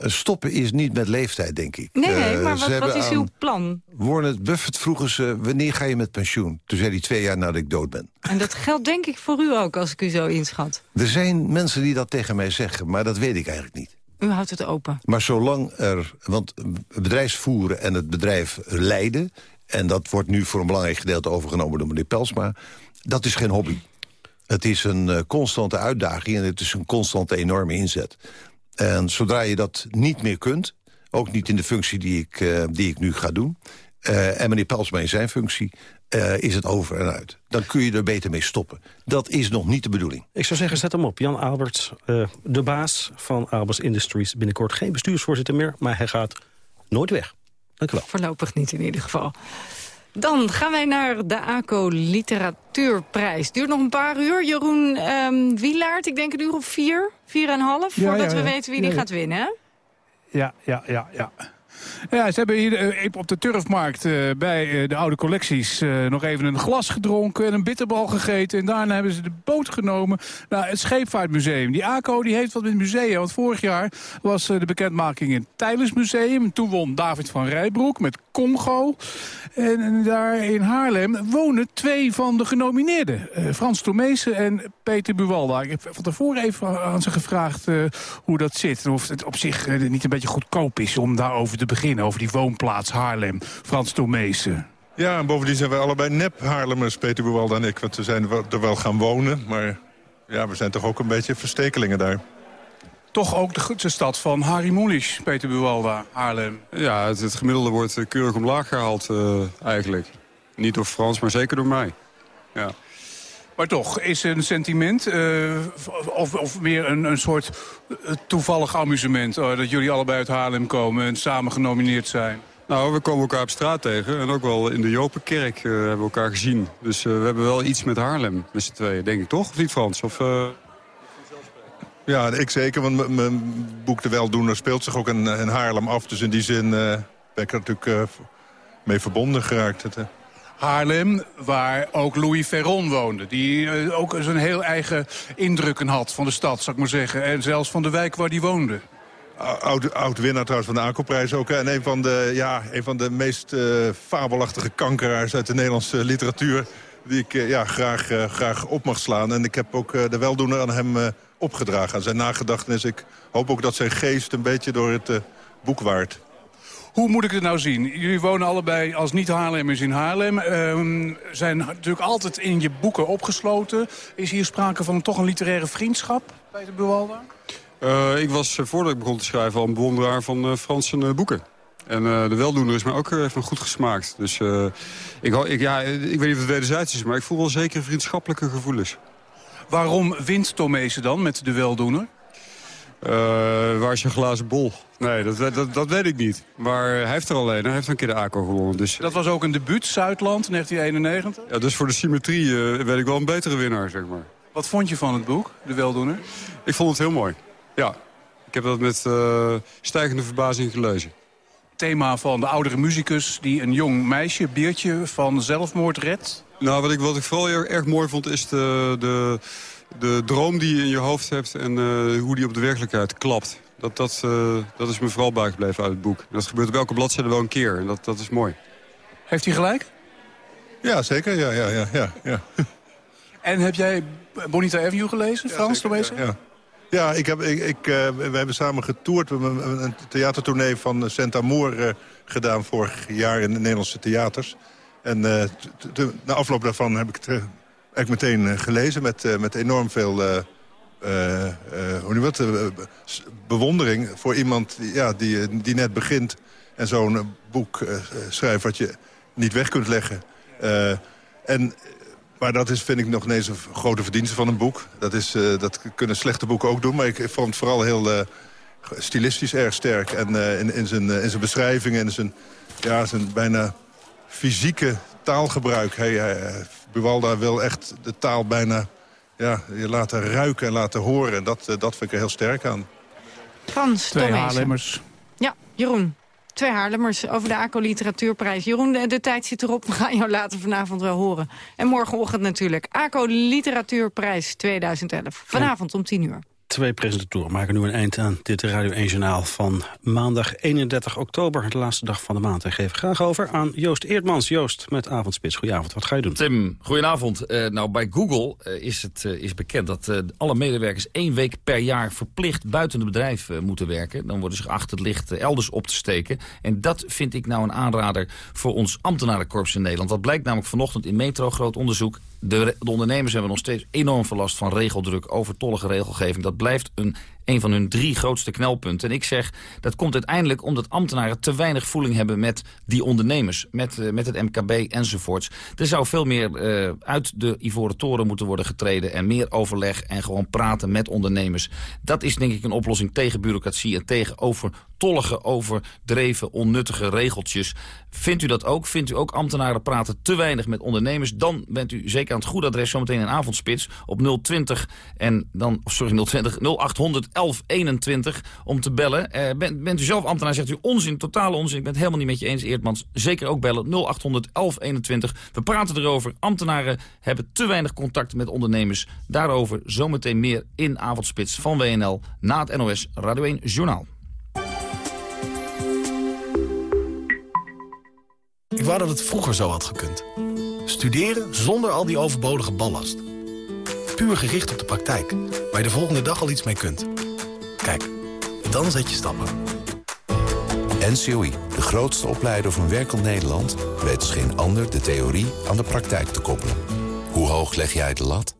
Speaker 13: stoppen is niet met leeftijd, denk ik.
Speaker 10: Nee, nee uh, maar wat, wat is uw plan?
Speaker 13: Warren Buffett vroegen ze, wanneer ga je met pensioen? Toen zei hij twee jaar nadat ik dood ben.
Speaker 10: En dat geldt denk ik voor u ook, als ik u zo inschat.
Speaker 13: Er zijn mensen die dat tegen mij zeggen, maar dat weet ik eigenlijk niet.
Speaker 10: U houdt het open.
Speaker 13: Maar zolang er, want bedrijfsvoeren en het bedrijf leiden... En dat wordt nu voor een belangrijk gedeelte overgenomen door meneer Pelsma. Dat is geen hobby. Het is een uh, constante uitdaging en het is een constante enorme inzet. En zodra je dat niet meer kunt, ook niet in de functie die ik, uh, die ik nu ga doen... Uh, en meneer Pelsma in zijn functie, is het over en uit. Dan kun je er beter mee stoppen. Dat is nog niet de bedoeling.
Speaker 9: Ik zou zeggen, zet hem op. Jan Alberts, de baas van Albers Industries. Binnenkort geen bestuursvoorzitter meer, maar hij gaat nooit weg. Dank u wel.
Speaker 10: Voorlopig niet in ieder geval. Dan gaan wij naar de ACO Literatuurprijs. Duurt nog een paar uur. Jeroen um, Wielaert, ik denk een uur of vier, vier en een half... Voordat
Speaker 14: ja, ja.
Speaker 10: we weten wie die gaat winnen?
Speaker 14: Ja, ja, ja, ja. Ja, ze hebben hier uh, op de turfmarkt uh, bij uh, de oude collecties nog even een glas gedronken en een bitterbal gegeten. En daarna hebben ze de boot genomen naar het Scheepvaartmuseum. Die ACO die heeft wat met musea, want vorig jaar was de bekendmaking in het Tijlensmuseum. Toen won David van Rijbroek met Congo. En, en daar in Haarlem wonen twee van de genomineerden. Frans Tomezen en Peter Buwalda. Ik heb van tevoren even aan ze gevraagd hoe dat zit. En of het op zich niet een beetje goedkoop is om daarover te beginnen, over die woonplaats Haarlem. Frans Tomezen.
Speaker 15: Ja, en bovendien zijn wij allebei nep Haarlemmers, Peter Buwalda en ik. Want we zijn er wel gaan wonen, maar ja, we zijn toch ook een beetje verstekelingen daar.
Speaker 14: Toch ook de grootste stad van Harry Mulisch, Peter Buwalda, Haarlem.
Speaker 16: Ja, het, het gemiddelde wordt uh, keurig omlaag gehaald uh, eigenlijk. Niet door Frans, maar zeker door mij. Ja.
Speaker 14: Maar toch, is een sentiment uh, of, of, meer een, een soort toevallig amusement... Uh, dat jullie allebei uit Haarlem komen en samen genomineerd zijn?
Speaker 16: Nou, we komen elkaar op straat tegen. En ook wel in de Jopenkerk uh, hebben we elkaar gezien. Dus we hebben wel iets met Haarlem met z'n tweeën, denk ik toch? Of niet, Frans? Of,
Speaker 15: Ja, ik zeker, want mijn boek De Weldoener speelt zich ook in, in Haarlem af. Dus in die zin ben ik er natuurlijk mee verbonden geraakt. Het,
Speaker 14: Haarlem, waar ook Louis Ferron woonde. Die uh, ook zijn heel eigen indrukken had van de stad, zou ik maar zeggen. En zelfs van de wijk waar die woonde.
Speaker 15: Oud, oud winnaar trouwens van de ACO-prijs ook. En een van de, ja, een van de meest uh, fabelachtige kankeraars uit de Nederlandse literatuur. Die ik uh, ja, graag, graag op mag slaan. En ik heb ook de weldoener aan hem opgedragen. Aan zijn nagedachtenis. Ik hoop ook dat zijn geest een beetje door het boek waart.
Speaker 14: Hoe moet ik het nou zien? Jullie wonen allebei als niet-Haarlemmers in Haarlem. Um, zijn natuurlijk altijd in je boeken opgesloten. Is hier sprake van toch een literaire vriendschap, Peter Buwalda?
Speaker 16: Uh, ik was, uh, voordat ik begon te schrijven, al een bewonderaar van uh, Franse boeken. En de weldoener is mij ook even goed gesmaakt. Dus ik, ik, ja, ik weet niet of het wederzijds is, maar ik voel wel zeker vriendschappelijke gevoelens.
Speaker 14: Waarom wint Tomezen dan met de weldoener?
Speaker 16: Uh, waar is je glazen bol? Nee, dat, dat, dat weet ik niet. Maar hij heeft er alleen. Hij heeft een keer de ACO gewonnen. Dus...
Speaker 14: Dat was ook een debuut, Zuidland, 1991?
Speaker 16: Ja, dus voor de symmetrie uh, weet ik wel een betere winnaar, zeg maar.
Speaker 14: Wat vond je van het boek, De Weldoener?
Speaker 16: Ik vond het heel mooi, ja. Ik heb dat met uh, stijgende verbazing gelezen.
Speaker 14: Thema van de oudere muzikus die een jong meisje, Beertje, van zelfmoord redt?
Speaker 16: Nou, wat ik, wat ik vooral erg, erg mooi vond is de... de de droom die je in je hoofd hebt en uh, hoe die op de werkelijkheid klapt. Dat, dat, uh, dat is me vooral bijgebleven uit het boek. Dat gebeurt op elke bladzijde wel een keer en dat, dat is mooi.
Speaker 14: Heeft hij gelijk?
Speaker 15: Ja, zeker. Ja, ja, ja, ja, ja.
Speaker 14: En heb jij Bonita Avenue gelezen, Frans?
Speaker 15: Ja, zeker, ja, ja. ja, ik heb, ik, ik, uh, we hebben samen getoerd. We hebben een theatertournee van Saint Amour gedaan vorig jaar in de Nederlandse theaters. En na afloop daarvan heb ik het heb ik meteen uh, gelezen met, uh, met enorm veel uh, hoe nu wat, bewondering voor iemand ja, die, die net begint en zo'n boek schrijft wat je niet weg kunt leggen. en, maar dat is, vind ik, nog ineens een grote verdienste van een boek. Dat, is, dat kunnen slechte boeken ook doen, maar ik, vond het vooral heel stilistisch erg sterk. En in, in, zijn, in zijn beschrijvingen en zijn, ja, zijn bijna fysieke taalgebruik. Hij, hij, Buwalda wil echt de taal bijna ja, je laten ruiken en laten horen. En dat, dat vind ik er heel sterk aan.
Speaker 10: Frans
Speaker 14: Twee Haarlemmers.
Speaker 10: Ja, Jeroen. Twee Haarlemmers over de ACO Literatuurprijs. Jeroen, de, de, tijd zit erop. We gaan jou later vanavond wel horen. En morgenochtend natuurlijk. ACO Literatuurprijs 2011. Vanavond om 10 uur.
Speaker 9: Twee presentatoren maken nu een eind aan dit Radio 1 Journaal van maandag 31 oktober, de laatste dag van de maand. En geef graag over aan Joost Eerdmans. Joost, met Avondspits. Goedenavond, wat ga je doen?
Speaker 17: Tim, goedenavond. Uh, nou, bij Google uh, is het uh, is bekend dat alle medewerkers één week per jaar verplicht buiten het bedrijf moeten werken. Dan worden ze geacht het licht elders op te steken. En dat vind ik nou een aanrader voor ons ambtenarenkorps in Nederland. Dat blijkt namelijk vanochtend in Metro, groot onderzoek. De, de ondernemers hebben nog steeds enorm veel last van regeldruk, overtollige regelgeving. Dat blijft een een van hun drie grootste knelpunten. En ik zeg, dat komt uiteindelijk omdat ambtenaren te weinig voeling hebben met die ondernemers. Met, uh, met het MKB enzovoorts. Er zou veel meer uh, uit de Ivoren Toren moeten worden getreden. En meer overleg en gewoon praten met ondernemers. Dat is denk ik een oplossing tegen bureaucratie en tegen overtollige, overdreven, onnuttige regeltjes. Vindt u dat ook? Vindt u ook ambtenaren praten te weinig met ondernemers? Dan bent u zeker aan het goede adres zometeen in avondspits op 020 en dan, sorry, 020 0800 1121 om te bellen. Uh, bent, bent u zelf ambtenaar, zegt u onzin, totale onzin. Ik ben het helemaal niet met je eens, Eertmans. Zeker ook bellen 0800 1121. We praten erover. Ambtenaren hebben te weinig contact met ondernemers. Daarover zometeen meer in Avondspits van WNL na het NOS Radio 1 Journaal.
Speaker 18: Ik wou dat het vroeger zo had gekund. Studeren zonder al die overbodige ballast. Puur gericht op de praktijk, waar je de volgende dag al iets mee kunt. Kijk, dan zet je stappen.
Speaker 19: NCOI, de grootste opleider van werkend Nederland... weet als geen ander de theorie aan de praktijk te koppelen. Hoe hoog leg jij de lat?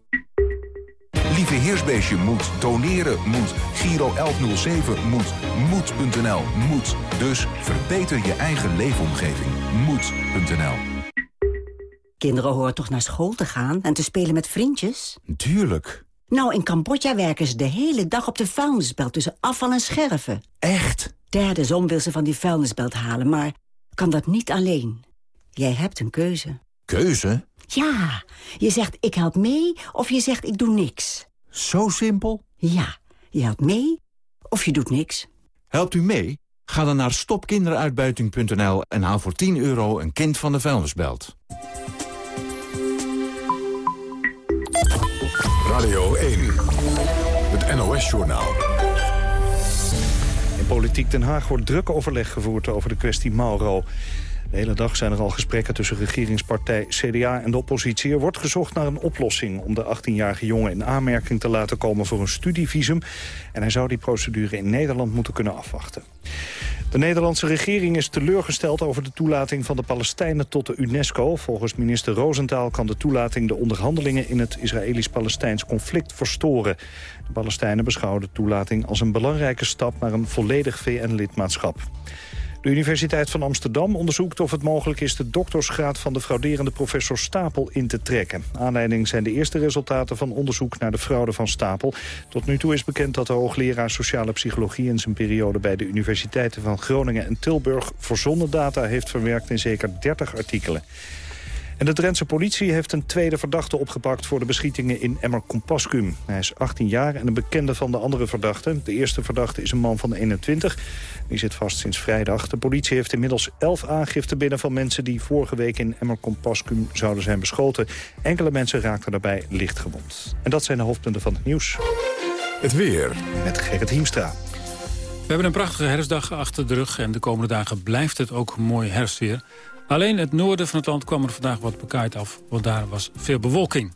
Speaker 20: Lieve Heersbeestje moet, doneren moet, Giro 1107 moet, moed.nl moet. Dus verbeter je eigen leefomgeving. Moed.nl
Speaker 21: Kinderen horen toch naar school te gaan en te spelen met vriendjes?
Speaker 20: Tuurlijk.
Speaker 21: Nou, in Cambodja werken ze de hele dag op de vuilnisbelt tussen afval en scherven.
Speaker 20: Echt?
Speaker 21: Derde zon wil ze van die vuilnisbelt halen, maar kan dat niet alleen. Jij hebt een keuze.
Speaker 20: Keuze?
Speaker 21: Ja, je zegt ik help mee of je zegt ik doe niks.
Speaker 20: Zo simpel?
Speaker 21: Ja, je helpt mee of je doet niks.
Speaker 20: Helpt u mee? Ga dan naar stopkinderuitbuiting.nl en haal voor 10 euro een kind van de vuilnisbelt.
Speaker 1: Radio 1, het NOS-journaal.
Speaker 2: In Politiek Den Haag wordt druk overleg gevoerd over de kwestie Mauro. De hele dag zijn er al gesprekken tussen regeringspartij CDA en de oppositie. Er wordt gezocht naar een oplossing om de 18-jarige jongen in aanmerking te laten komen voor een studievisum. En hij zou die procedure in Nederland moeten kunnen afwachten. De Nederlandse regering is teleurgesteld over de toelating van de Palestijnen tot de UNESCO. Volgens minister Rosenthal kan de toelating de onderhandelingen in het Israëlisch-Palestijns conflict verstoren. De Palestijnen beschouwen de toelating als een belangrijke stap naar een volledig VN-lidmaatschap. De Universiteit van Amsterdam onderzoekt of het mogelijk is... de doktersgraad van de frauderende professor Stapel in te trekken. Aanleiding zijn de eerste resultaten van onderzoek naar de fraude van Stapel. Tot nu toe is bekend dat de hoogleraar sociale psychologie... in zijn periode bij de universiteiten van Groningen en Tilburg... verzonnen data heeft verwerkt in zeker 30 artikelen. En de Drentse politie heeft een tweede verdachte opgepakt... voor de beschietingen in Emmer-Compascum. Hij is 18 jaar en een bekende van de andere verdachten. De eerste verdachte is een man van 21. Die zit vast sinds vrijdag. De politie heeft inmiddels 11 aangiften binnen van mensen... die vorige week in Emmer-Compascum zouden zijn beschoten. Enkele mensen raakten daarbij licht gewond. En dat zijn de hoofdpunten van het nieuws.
Speaker 1: Het weer.
Speaker 2: Met Gerrit Hiemstra.
Speaker 22: We hebben een prachtige herfstdag achter de rug... en de komende dagen blijft het ook mooi herfstweer... Alleen het noorden van het land kwam er vandaag wat bekaaid af, want daar was veel bewolking.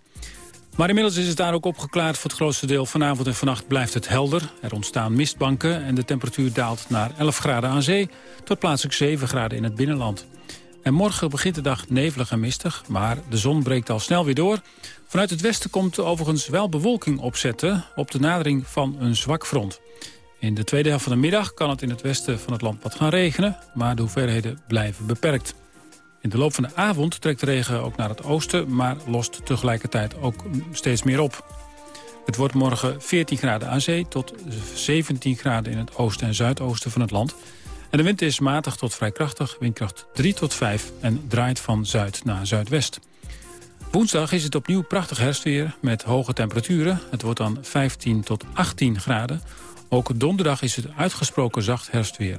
Speaker 22: Maar inmiddels is het daar ook opgeklaard voor het grootste deel. Vanavond en vannacht blijft het helder. Er ontstaan mistbanken en de temperatuur daalt naar 11 graden aan zee... tot plaatselijk 7 graden in het binnenland. En morgen begint de dag nevelig en mistig, maar de zon breekt al snel weer door. Vanuit het westen komt overigens wel bewolking opzetten... op de nadering van een zwak front. In de tweede helft van de middag kan het in het westen van het land wat gaan regenen... maar de hoeveelheden blijven beperkt. In de loop van de avond trekt de regen ook naar het oosten... maar lost tegelijkertijd ook steeds meer op. Het wordt morgen 14 graden aan zee tot 17 graden in het oosten en zuidoosten van het land. En de wind is matig tot vrij krachtig, windkracht 3 tot 5... en draait van zuid naar zuidwest. Woensdag is het opnieuw prachtig herfstweer met hoge temperaturen. Het wordt dan 15 tot 18 graden. Ook donderdag is het uitgesproken zacht herfstweer.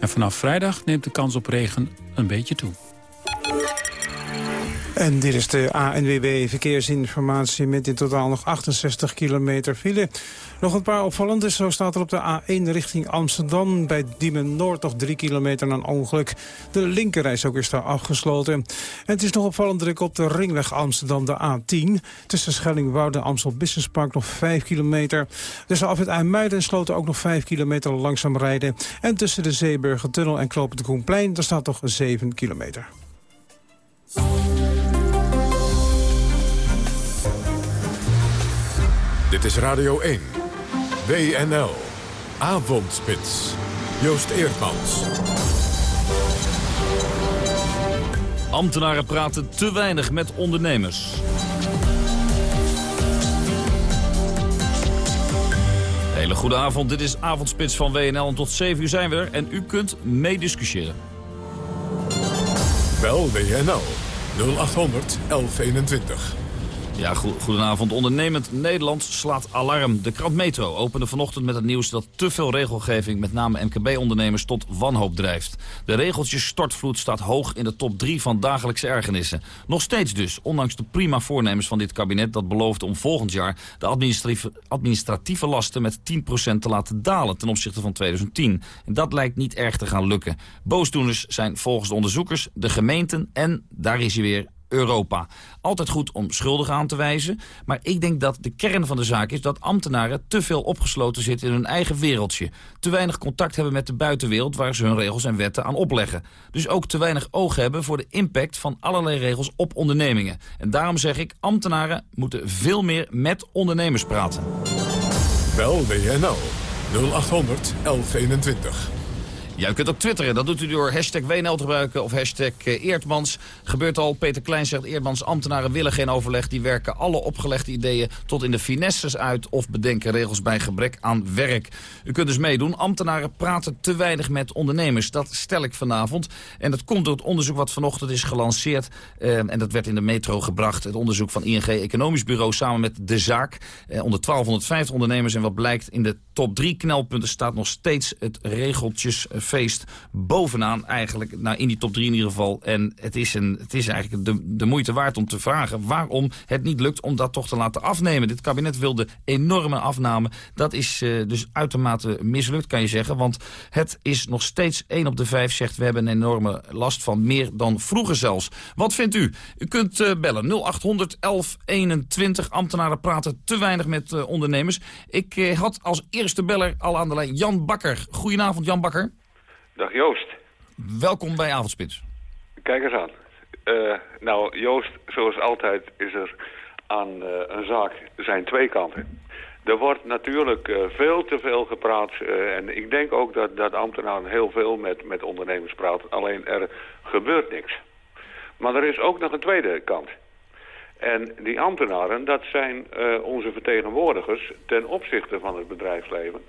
Speaker 22: En vanaf vrijdag neemt de kans op regen een beetje toe.
Speaker 3: En dit is de ANWB Verkeersinformatie met in totaal nog 68 kilometer file. Nog een paar opvallende. Zo staat er op de A1 richting Amsterdam... bij Diemen Noord nog 3 kilometer een ongeluk. De linkerreis ook is daar afgesloten. En het is nog opvallend druk op de ringweg Amsterdam, de A10. Tussen Schellingwoude en Amstel Business Park nog 5 kilometer. Af het IJmuiden sloten ook nog 5 kilometer langzaam rijden. En tussen de Zeeburgertunnel en Klopen de Koenplein... daar staat nog 7 kilometer.
Speaker 1: Dit is Radio 1. WNL. Avondspits. Joost Eerdmans.
Speaker 17: Ambtenaren praten te weinig met ondernemers. Hele goede avond, dit is Avondspits van WNL en tot 7 uur zijn we er en u kunt meediscussiëren.
Speaker 1: Bel WNL 0800 1121.
Speaker 17: Ja, goedenavond. Ondernemend Nederland slaat alarm. De krant Metro opende vanochtend met het nieuws dat te veel regelgeving... met name MKB-ondernemers tot wanhoop drijft. De regeltjes stortvloed staat hoog in de top 3 van dagelijkse ergernissen. Nog steeds dus, ondanks de prima voornemens van dit kabinet... dat belooft om volgend jaar de administratieve, administratieve lasten met 10% te laten dalen... ten opzichte van 2010. En dat lijkt niet erg te gaan lukken. Boosdoeners zijn volgens de onderzoekers de gemeenten en, daar is hij weer, Europa. Altijd goed om schuldigen aan te wijzen. Maar ik denk dat de kern van de zaak is dat ambtenaren te veel opgesloten zitten in hun eigen wereldje. Te weinig contact hebben met de buitenwereld waar ze hun regels en wetten aan opleggen. Dus ook te weinig oog hebben voor de impact van allerlei regels op ondernemingen. En daarom zeg ik, ambtenaren moeten veel meer met ondernemers praten.
Speaker 1: Bel WNL 0800 1121.
Speaker 17: U kunt ook twitteren. Dat doet u door hashtag WNL te gebruiken of hashtag eh, Eertmans. Gebeurt al. Peter Klein zegt Eertmans ambtenaren willen geen overleg. Die werken alle opgelegde ideeën tot in de finesses uit... of bedenken regels bij gebrek aan werk. U kunt dus meedoen. Ambtenaren praten te weinig met ondernemers. Dat stel ik vanavond. En dat komt door het onderzoek wat vanochtend is gelanceerd. Eh, en dat werd in de metro gebracht. Het onderzoek van ING Economisch Bureau samen met De Zaak. Eh, onder 1250 ondernemers. En wat blijkt in de top drie knelpunten staat nog steeds het regeltjes feest bovenaan eigenlijk. Nou, in die top 3 in ieder geval. En het is, een, het is eigenlijk de, moeite waard om te vragen waarom het niet lukt om dat toch te laten afnemen. Dit kabinet wilde enorme afname. Dat is uh, dus uitermate mislukt, kan je zeggen. Want het is nog steeds 1 op de 5 zegt we hebben een enorme last van meer dan vroeger zelfs. Wat vindt u? U kunt uh, bellen 0800 1121. Ambtenaren praten te weinig met uh, ondernemers. Ik had als eerste beller al aan de lijn Jan Bakker. Goedenavond Jan Bakker.
Speaker 23: Dag Joost.
Speaker 17: Welkom bij Avondspits.
Speaker 23: Kijk eens aan. Uh, nou Joost, zoals altijd is er aan uh, een zaak zijn twee kanten. Er wordt natuurlijk uh, veel te veel gepraat en ik denk ook dat, dat ambtenaren heel veel met, met ondernemers praten. Alleen er gebeurt niks. Maar er is ook nog een tweede kant. En die ambtenaren, dat zijn onze vertegenwoordigers ten opzichte van het bedrijfsleven...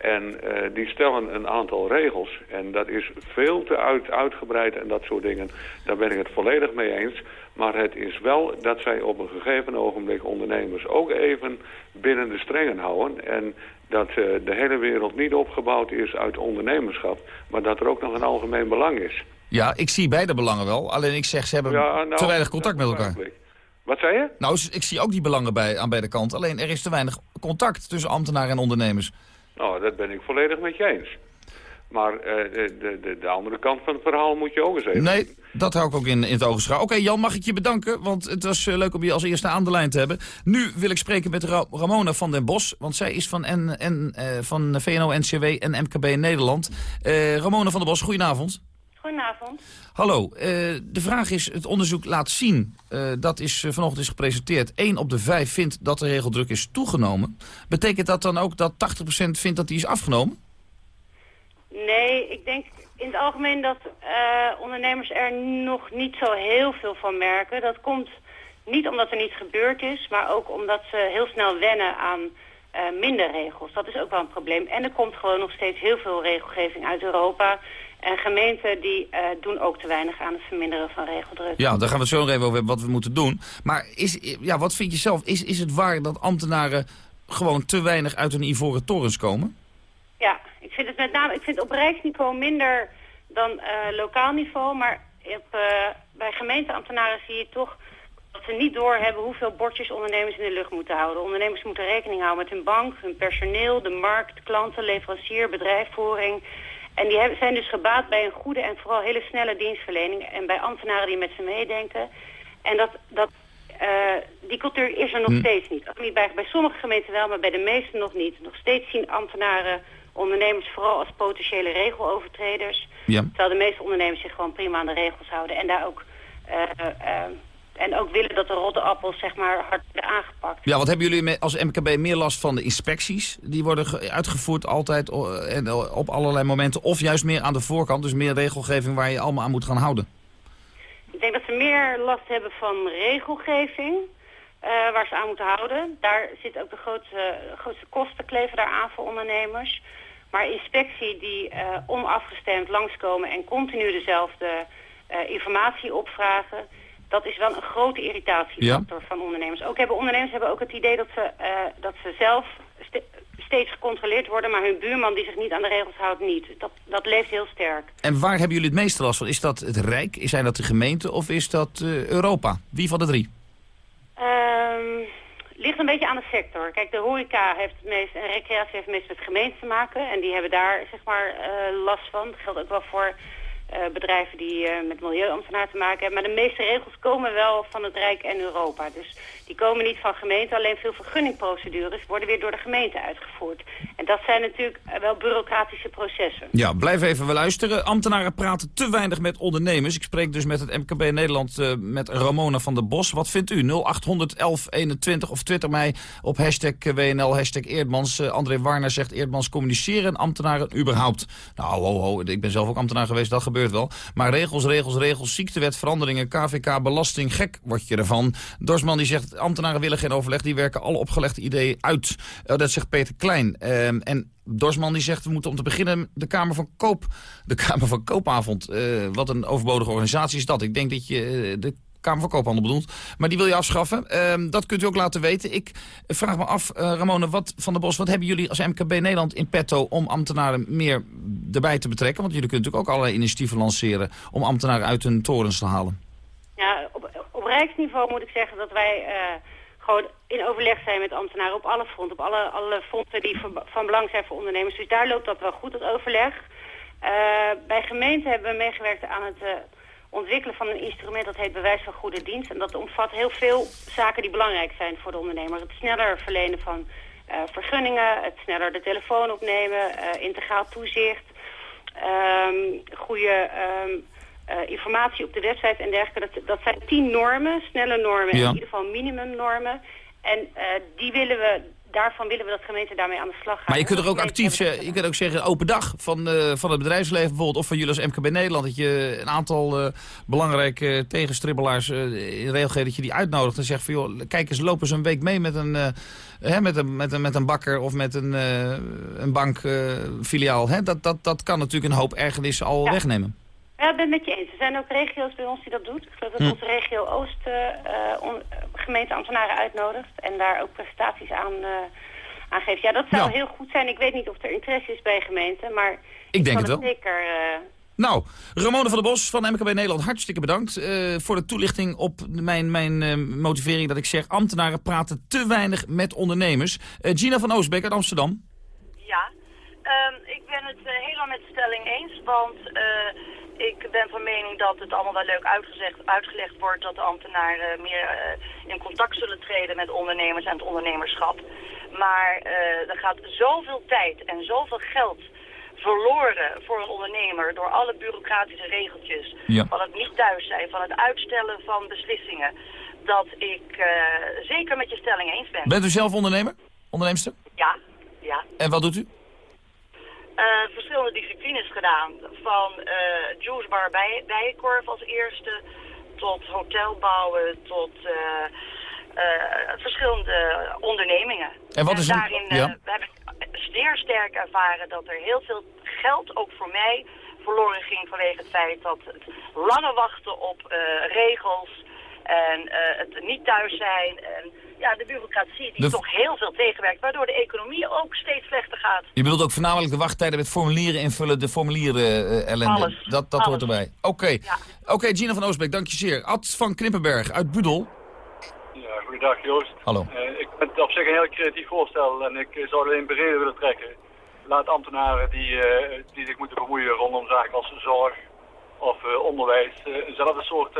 Speaker 23: En uh, die stellen een aantal regels. En dat is veel te uit, uitgebreid en dat soort dingen. Daar ben ik het volledig mee eens. Maar het is wel dat zij op een gegeven ogenblik ondernemers ook even binnen de strengen houden. En dat uh, de hele wereld niet opgebouwd is uit ondernemerschap. Maar dat er ook nog een algemeen belang is.
Speaker 17: Ja, ik zie beide belangen wel. Alleen ik zeg, ze hebben ja, nou, te weinig contact met elkaar.
Speaker 23: Wat zei je?
Speaker 17: Nou, ik zie ook die belangen bij, aan beide kanten. Alleen er is te weinig contact tussen ambtenaren en ondernemers.
Speaker 23: Nou, dat ben ik volledig met je eens. Maar uh, de, de, de andere kant van het verhaal moet je ook eens even...
Speaker 17: Nee, dat hou ik ook in, in het oog Oké, Jan, mag ik je bedanken? Want het was uh, leuk om je als eerste aan de lijn te hebben. Nu wil ik spreken met Ra Ramona van den Bos. Want zij is van, N, N, uh, van VNO-NCW en MKB Nederland. Ramona van den Bos, goedenavond.
Speaker 24: Goedenavond.
Speaker 17: Hallo, uh, de vraag is, het onderzoek laat zien, uh, dat is uh, vanochtend is gepresenteerd, 1 op de 5 vindt dat de regeldruk is toegenomen. Betekent dat dan ook dat 80% vindt dat die is afgenomen?
Speaker 24: Nee, ik denk in het algemeen dat ondernemers er nog niet zo heel veel van merken. Dat komt niet omdat er niets gebeurd is, maar ook omdat ze heel snel wennen aan minder regels. Dat is ook wel een probleem. En er komt gewoon nog steeds heel veel regelgeving uit Europa en gemeenten die uh, doen ook te weinig aan het verminderen van regeldruk.
Speaker 17: Ja, daar gaan we het zo nog even over hebben wat we moeten doen. Maar is, ja, wat vind je zelf? Is, is het waar dat ambtenaren gewoon te weinig uit hun ivoren torens komen?
Speaker 24: Ja, ik vind het met name ik vind op rijksniveau minder dan uh, lokaal niveau. Maar op uh, bij gemeenteambtenaren zie je toch dat ze niet doorhebben hoeveel bordjes ondernemers in de lucht moeten houden. Ondernemers moeten rekening houden met hun bank, hun personeel, de markt, klanten, leverancier, bedrijfsvoering. En die hebben, zijn dus gebaat bij een goede en vooral hele snelle dienstverlening. En bij ambtenaren die met ze meedenken. En dat, dat, uh, die cultuur is er nog
Speaker 17: Hm.
Speaker 24: steeds niet. Niet bij, bij sommige gemeenten wel, maar bij de meeste nog niet. Nog steeds zien ambtenaren ondernemers vooral als potentiële regelovertreders.
Speaker 17: Ja.
Speaker 24: Terwijl de meeste ondernemers zich gewoon prima aan de regels houden. En daar ook... eh, eh, en ook willen dat de rotte appels zeg maar hard worden aangepakt.
Speaker 17: Ja, wat hebben jullie als MKB meer last van de inspecties? Die worden ge- uitgevoerd altijd op allerlei momenten. Of juist meer aan de voorkant, dus meer regelgeving waar je allemaal aan moet gaan houden.
Speaker 24: Ik denk dat ze meer last hebben van regelgeving, eh, waar ze aan moeten houden. Daar zit ook de grootste, grootste kosten kleven daar aan voor ondernemers. Maar inspectie die eh, onafgestemd langskomen en continu dezelfde eh, informatie opvragen... dat is wel een grote irritatiefactor van ondernemers. Ook hebben ondernemers hebben ook het idee dat ze, eh, dat ze zelf ste- steeds gecontroleerd worden... maar hun buurman die zich niet aan de regels houdt niet. Dat, dat leeft heel sterk.
Speaker 17: En waar hebben jullie het meeste last van? Is dat het Rijk, zijn dat de gemeenten of is dat eh, Europa? Wie van de drie?
Speaker 24: Ehm ligt een beetje aan de sector. Kijk, de horeca heeft het meest en recreatie heeft het meest met gemeenten te maken. En die hebben daar zeg maar eh, last van. Dat geldt ook wel voor bedrijven die eh, met milieuambtenaar te maken hebben. Maar de meeste regels komen wel van het Rijk en Europa. Dus die komen niet van gemeenten. Alleen veel vergunningprocedures worden weer door de gemeente uitgevoerd. En dat zijn natuurlijk eh, wel bureaucratische processen.
Speaker 17: Ja, blijf even wel luisteren. Ambtenaren praten te weinig met ondernemers. Ik spreek dus met het MKB Nederland eh, met Ramona van der Bos. Wat vindt u? 0800 1121 of twitter mij op hashtag WNL, hashtag Eerdmans. Eh, André Warner zegt Eerdmans communiceren ambtenaren überhaupt. Nou, ho, ho, ik ben zelf ook ambtenaar geweest, dat gebeurt wel. Maar regels, regels, regels, ziektewet, veranderingen, KVK, belasting, gek word je ervan. Dorsman die zegt, ambtenaren willen geen overleg, die werken alle opgelegde ideeën uit. Eh, dat zegt Peter Klein. Ehm, en Dorsman die zegt, we moeten om te beginnen de Kamer van Koop, de Kamer van Koopavond. eh, wat een overbodige organisatie is dat. Ik denk dat je eh, de Kamer van Koophandel bedoelt. Maar die wil je afschaffen. Ehm, dat kunt u ook laten weten. Ik vraag me af, eh, Ramone wat, van der Bos, wat hebben jullie als MKB Nederland in petto om ambtenaren meer erbij te betrekken? Want jullie kunnen natuurlijk ook allerlei initiatieven lanceren om ambtenaren uit hun torens te halen.
Speaker 24: Ja, op, op rijksniveau moet ik zeggen dat wij eh, gewoon in overleg zijn met ambtenaren op alle fronten. Op alle, alle fronten die van, belang zijn voor ondernemers. Dus daar loopt dat wel goed, dat overleg. Eh, bij gemeenten hebben we meegewerkt aan het ontwikkelen van een instrument dat heet bewijs van goede dienst. En dat omvat heel veel zaken die belangrijk zijn voor de ondernemer. Het sneller verlenen van eh, vergunningen, het sneller de telefoon opnemen, eh, integraal toezicht, ehm goede ehm, eh, informatie op de website en dergelijke. Dat, dat zijn tien normen, snelle normen,
Speaker 17: Ja.
Speaker 24: in ieder geval minimumnormen. En die willen we, daarvan willen we dat gemeenten daarmee aan de slag gaan.
Speaker 17: Maar je kunt er ook actief zeggen, je kunt ook zeggen open dag van, eh, van het bedrijfsleven bijvoorbeeld. Of van jullie als MKB Nederland. Dat je een aantal eh, belangrijke tegenstribbelaars eh, in regelgeving dat je die uitnodigt. En zegt van joh, kijk eens, lopen ze een week mee met een, eh, hè, met een, met een, met een bakker of met een, eh, een bankfiliaal. hè dat, dat, dat kan natuurlijk een hoop ergernissen al
Speaker 24: Ja.
Speaker 17: wegnemen.
Speaker 24: Ja, ik ben het met je eens. Er zijn ook regio's bij ons die dat doet. Ik geloof dat
Speaker 17: Hm.
Speaker 24: onze regio Oost eh, on- gemeenteambtenaren uitnodigt. En daar ook prestaties aan, eh aan geeft. Ja, dat zou
Speaker 17: Ja.
Speaker 24: heel goed zijn. Ik weet niet of er interesse is bij gemeenten. Maar
Speaker 17: Ik denk
Speaker 24: kan
Speaker 17: het wel.
Speaker 24: zeker... eh,
Speaker 17: Nou, Ramone van der Bos van MKB Nederland, hartstikke bedankt eh, voor de toelichting op mijn, mijn eh, motivering dat ik zeg ambtenaren praten te weinig met ondernemers. Eh, Gina van Oostbeek uit Amsterdam.
Speaker 25: Ja, Ehm, ik ben het eh, helemaal met de stelling eens, want eh, ik ben van mening dat het allemaal wel leuk uitgezegd, uitgelegd wordt dat de ambtenaren meer eh, in contact zullen treden met ondernemers en het ondernemerschap. Maar eh, er gaat zoveel tijd en zoveel geld verloren voor een ondernemer door alle bureaucratische regeltjes,
Speaker 17: Ja.
Speaker 25: van het niet thuis zijn, van het uitstellen van beslissingen, dat ik eh, zeker met je stelling eens ben.
Speaker 17: Bent u zelf ondernemer? Onderneemster?
Speaker 25: Ja, ja.
Speaker 17: En wat doet u?
Speaker 25: Eh, verschillende disciplines gedaan. Van eh juicebar bij, bijenkorf als eerste, tot hotelbouwen, tot eh, eh, verschillende ondernemingen.
Speaker 17: En wat is een-
Speaker 25: daarin,
Speaker 17: ja.
Speaker 25: we hebben zeer sterk ervaren dat er heel veel geld, ook voor mij, verloren ging vanwege het feit dat het lange wachten op regels En eh, het niet thuis zijn. En ja, de bureaucratie die
Speaker 17: De-
Speaker 25: toch heel veel tegenwerkt. Waardoor de economie ook steeds slechter gaat.
Speaker 17: Je bedoelt ook voornamelijk de wachttijden met formulieren invullen, de formulieren eh, ellende.
Speaker 25: Alles.
Speaker 17: Dat, dat hoort erbij. Oké, Oké, Gina van Oostbeek, dank je zeer. Ad van Knippenberg uit Budel.
Speaker 26: Ja, goedendag Joost.
Speaker 17: Hallo.
Speaker 26: Eh, ik vind het op zich een heel creatief voorstel en ik zou er een breder willen trekken. Laat ambtenaren die, eh, die zich moeten bemoeien rondom zaken als zorg of eh, onderwijs eh, eenzelfde soort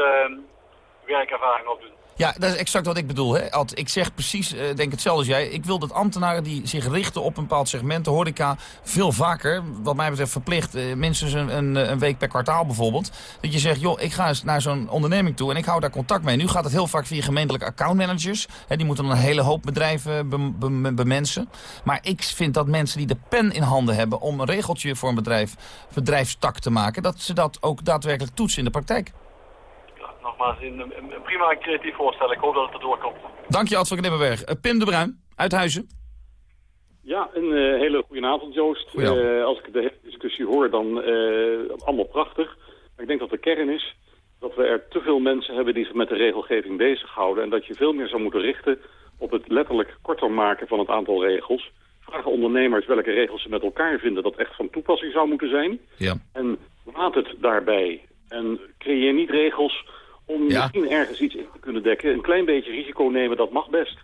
Speaker 17: Ja, dat is exact wat ik bedoel. Hè? Ik zeg precies, eh, denk hetzelfde als jij. Ik wil dat ambtenaren die zich richten op een bepaald segment, de horeca, veel vaker, wat mij betreft verplicht, eh, minstens een, een, week per kwartaal bijvoorbeeld. Dat je zegt, joh, ik ga eens naar zo'n onderneming toe en ik hou daar contact mee. Nu gaat het heel vaak via gemeentelijke accountmanagers. Hè, die moeten een hele hoop bedrijven bem- bem- bemensen. Maar ik vind dat mensen die de pen in handen hebben om een regeltje voor een bedrijf, bedrijfstak te maken, dat ze dat ook daadwerkelijk toetsen in de praktijk.
Speaker 26: Nogmaals, een, een, prima creatief voorstel. Ik hoop dat het erdoor komt.
Speaker 17: Dank je, Ad van Knippenberg. Eh, Pim de Bruin, uit Huizen.
Speaker 27: Ja, een eh, hele goede avond, Joost. Eh, als ik de hele discussie hoor, dan eh, allemaal prachtig. Maar ik denk dat de kern is dat we er te veel mensen hebben die zich met de regelgeving bezighouden. En dat je veel meer zou moeten richten op het letterlijk korter maken van het aantal regels. Vragen ondernemers welke regels ze met elkaar vinden dat echt van toepassing zou moeten zijn.
Speaker 17: Ja.
Speaker 27: En laat het daarbij. En creëer niet regels om misschien ergens iets in te kunnen dekken. Een klein beetje risico nemen, dat mag best.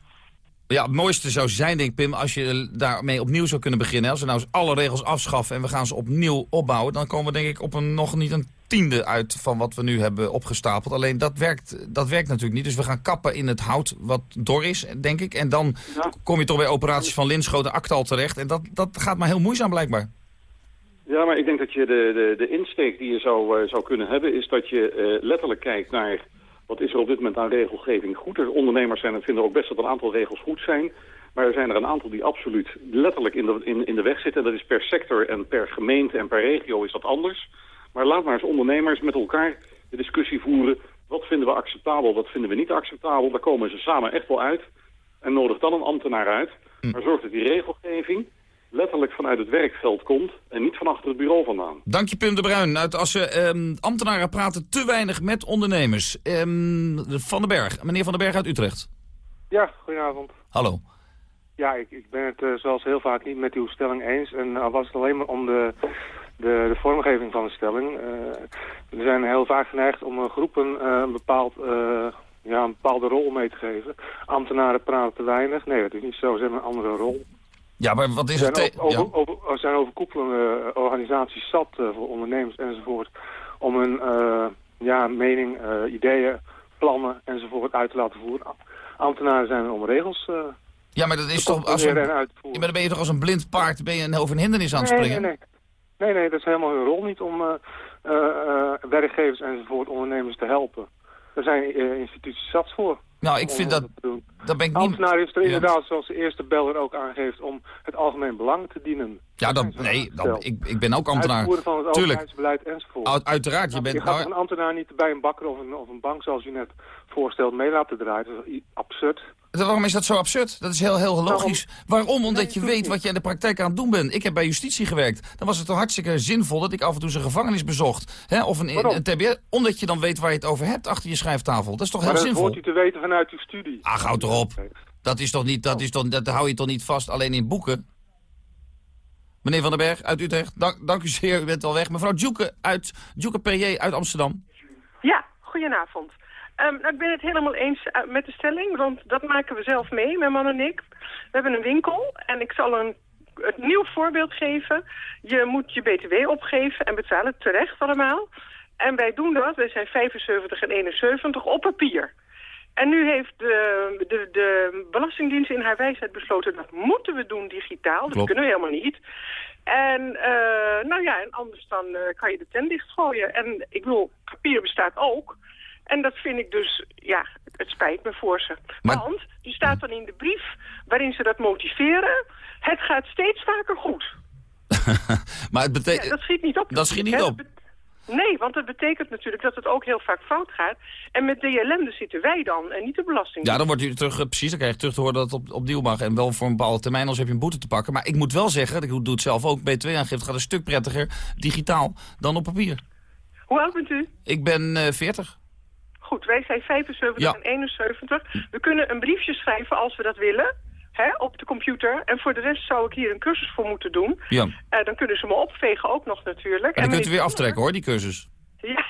Speaker 17: Ja, het mooiste zou zijn, denk ik, Pim, als je daarmee opnieuw zou kunnen beginnen. Als we nou eens alle regels afschaffen en we gaan ze opnieuw opbouwen... dan komen we denk ik op een nog niet een tiende uit van wat we nu hebben opgestapeld. Alleen dat werkt, dat werkt natuurlijk niet. Dus we gaan kappen in het hout wat dor is, denk ik. En dan kom je toch bij operaties van Linschoten Actal terecht. En dat, dat gaat maar heel moeizaam blijkbaar.
Speaker 27: Ja, maar ik denk dat je de, de, de insteek die je zou, eh, zou kunnen hebben... is dat je eh, letterlijk kijkt naar wat is er op dit moment aan regelgeving goed. Er ondernemers zijn en vinden ook best dat een aantal regels goed zijn. Maar er zijn er een aantal die absoluut letterlijk in de, in, in de weg zitten. En dat is per sector en per gemeente en per regio is dat anders. Maar laat maar eens ondernemers met elkaar de discussie voeren. Wat vinden we acceptabel, wat vinden we niet acceptabel? Daar komen ze samen echt wel uit. En nodig dan een ambtenaar uit. Maar zorg dat die regelgeving letterlijk vanuit het werkveld komt... en niet van achter het bureau vandaan.
Speaker 17: Dank je, Pim de Bruin. Uit Assen. Ehm, ambtenaren praten te weinig met ondernemers. Ehm, van den Berg. Meneer Van den Berg uit Utrecht.
Speaker 28: Ja, goedenavond.
Speaker 17: Hallo.
Speaker 28: Ja, ik, ik ben het eh, zoals heel vaak niet met uw stelling eens. En al was het alleen maar om de, de, de vormgeving van de stelling. Eh, we zijn heel vaak geneigd om eh, groepen eh, een, bepaald, eh, ja, een bepaalde rol mee te geven. Ambtenaren praten te weinig. Nee, dat is niet zo. Ze hebben een andere rol.
Speaker 17: Ja, maar wat is
Speaker 28: Er
Speaker 17: het...
Speaker 28: zijn, over, over, er zijn overkoepelende eh, organisaties zat eh, voor ondernemers enzovoort. Om hun eh, ja, mening, ideeën, plannen enzovoort uit te laten voeren. Ambtenaren zijn er om regels
Speaker 17: Ja, maar dat is toch... Als een, ja, maar dan ben je toch als een blind paard ben je over een hindernis aan het
Speaker 28: nee,
Speaker 17: springen?
Speaker 28: Nee, nee. nee, nee, dat is helemaal hun rol niet om werkgevers enzovoort ondernemers te helpen. Er zijn instituties zat voor.
Speaker 17: Nou, ik vind dat... Dat ben ik niet...
Speaker 28: Ambtenaar is er
Speaker 17: Ja.
Speaker 28: inderdaad, zoals de eerste beller ook aangeeft, om het algemeen belang te dienen.
Speaker 17: Ja, dat, nee, dat, ik, ik ben ook ambtenaar.
Speaker 28: Uitvoeren van het
Speaker 17: Tuurlijk.
Speaker 28: overheidsbeleid enzovoort.
Speaker 17: Uit- uiteraard, je
Speaker 28: Nou,
Speaker 17: bent...
Speaker 28: je gaat
Speaker 17: nou,
Speaker 28: een ambtenaar niet bij een bakker of een, of een bank, zoals u net voorstelt, mee laten draaien. Dat is absurd.
Speaker 17: Waarom is dat zo absurd? Dat is heel, heel logisch. Waarom? Omdat je weet wat je in de praktijk aan het doen bent. Ik heb bij justitie gewerkt. Dan was het toch hartstikke zinvol dat ik af en toe zijn gevangenis bezocht. Hè? Of een,
Speaker 28: Waarom?
Speaker 17: een TBS. Omdat je dan weet waar je het over hebt achter je schrijftafel. Dat is toch
Speaker 28: maar
Speaker 17: heel
Speaker 28: dat
Speaker 17: zinvol?
Speaker 28: hoort u te weten vanuit uw studie.
Speaker 17: Ach, houd erop. Dat is toch niet, dat is toch, dat hou je toch niet vast alleen in boeken? Meneer Van den Berg uit Utrecht, dank, dank u zeer, u bent al weg. Mevrouw Djoeke uit Djoeke PJ uit Amsterdam.
Speaker 29: Ja, goedenavond. Ehm, nou, ik ben het helemaal eens eh, met de stelling, want dat maken we zelf mee, mijn man en ik. We hebben een winkel en ik zal een, een nieuw voorbeeld geven. Je moet je btw opgeven en betalen, terecht allemaal. En wij doen dat, wij zijn 75 en 71, op papier. En nu heeft de, de, de Belastingdienst in haar wijsheid besloten... dat moeten we doen digitaal, dat kunnen we helemaal niet. En eh, nou ja, en anders dan eh, kan je de tent dichtgooien. En ik bedoel, papier bestaat ook. En dat vind ik dus, ja, het spijt me voor ze. Want er staat dan in de brief waarin ze dat motiveren... het gaat steeds vaker goed.
Speaker 17: Maar het
Speaker 29: Ja,
Speaker 17: betekent...
Speaker 29: dat schiet niet op.
Speaker 17: Dat schiet niet op.
Speaker 29: Nee, want dat betekent natuurlijk dat het ook heel vaak fout gaat. En met die ellende zitten wij dan en niet de belasting.
Speaker 17: Ja, dan wordt u terug, eh, precies, dan krijg je terug te horen dat het op, opnieuw mag. En wel voor een bepaalde termijn, anders heb je een boete te pakken. Maar ik moet wel zeggen, ik doe het zelf ook, B2-aangifte gaat een stuk prettiger digitaal dan op papier.
Speaker 29: Hoe oud bent u?
Speaker 17: Ik ben eh 40.
Speaker 29: Goed, wij zijn 75
Speaker 17: Ja.
Speaker 29: en 71. We kunnen een briefje schrijven als we dat willen. Hè, op de computer. En voor de rest zou ik hier een cursus voor moeten doen.
Speaker 17: Ja.
Speaker 29: Eh, dan kunnen ze me opvegen ook nog natuurlijk.
Speaker 17: En dan kunt u weer aftrekken hoor, die cursus.
Speaker 29: Ja,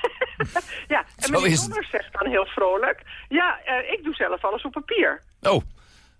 Speaker 29: ja. en meneer. Donner zegt dan heel vrolijk... Ja, eh, ik doe zelf alles op papier.
Speaker 17: Oh.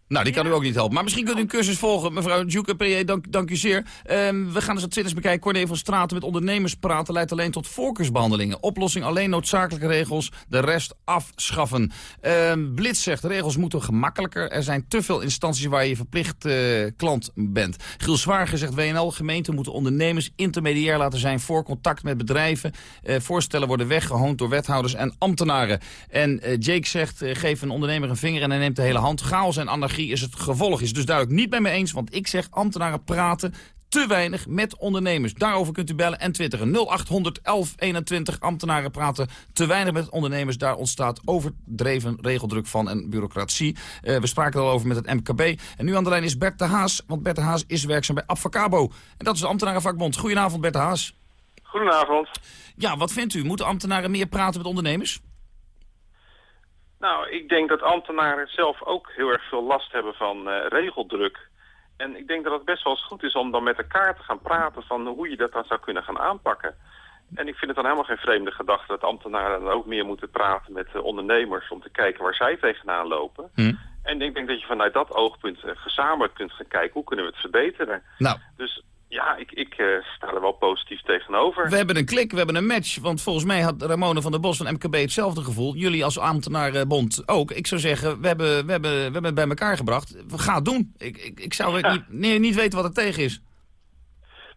Speaker 17: Nou, die kan u ook niet helpen. Maar misschien kunt u een cursus volgen. Mevrouw Djoeke, dank, dank u zeer. Ehm, we gaan eens wat twitters bekijken. Corné van Straten met ondernemers praten leidt alleen tot voorkeursbehandelingen. Oplossing alleen noodzakelijke regels, de rest afschaffen. Ehm Blitz zegt, regels moeten gemakkelijker. Er zijn te veel instanties waar je verplicht eh, klant bent. Giel Zwager zegt, WNL, gemeenten moeten ondernemers intermediair laten zijn voor contact met bedrijven. Eh, voorstellen worden weggehoond door wethouders en ambtenaren. En eh, Jake zegt, geef een ondernemer een vinger en hij neemt de hele hand. Chaos en anarchie is het gevolg. Is het dus duidelijk niet bij me eens, want ik zeg ambtenaren praten te weinig met ondernemers. Daarover kunt u bellen en twitteren. 0800 1121 ambtenaren praten te weinig met ondernemers. Daar ontstaat overdreven regeldruk van en bureaucratie. Eh, we spraken er al over met het MKB. En nu aan de lijn is Bert de Haas, want Bert de Haas is werkzaam bij Advocabo. En dat is de ambtenarenvakbond. Goedenavond Bert de Haas.
Speaker 30: Goedenavond.
Speaker 17: Ja, wat vindt u? Moeten ambtenaren meer praten met ondernemers?
Speaker 30: Nou, ik denk dat ambtenaren zelf ook heel erg veel last hebben van eh, regeldruk. En ik denk dat het best wel eens goed is om dan met elkaar te gaan praten van hoe je dat dan zou kunnen gaan aanpakken. En ik vind het dan helemaal geen vreemde gedachte dat ambtenaren dan ook meer moeten praten met ondernemers om te kijken waar zij tegenaan lopen. En ik denk dat je vanuit dat oogpunt eh, gezamenlijk kunt gaan kijken hoe kunnen we het verbeteren.
Speaker 17: Nou.
Speaker 30: Dus ja, ik, ik eh, sta er wel positief tegenover.
Speaker 17: We hebben een klik, we hebben een match. Want volgens mij had Ramona van der Bos van MKB hetzelfde gevoel. Jullie als ambtenarenbond ook. Ik zou zeggen, we hebben, we hebben, we hebben het bij elkaar gebracht. We gaan het doen. Ik, ik, ik zou
Speaker 30: Ja.
Speaker 17: niet, nee, niet weten wat er tegen is.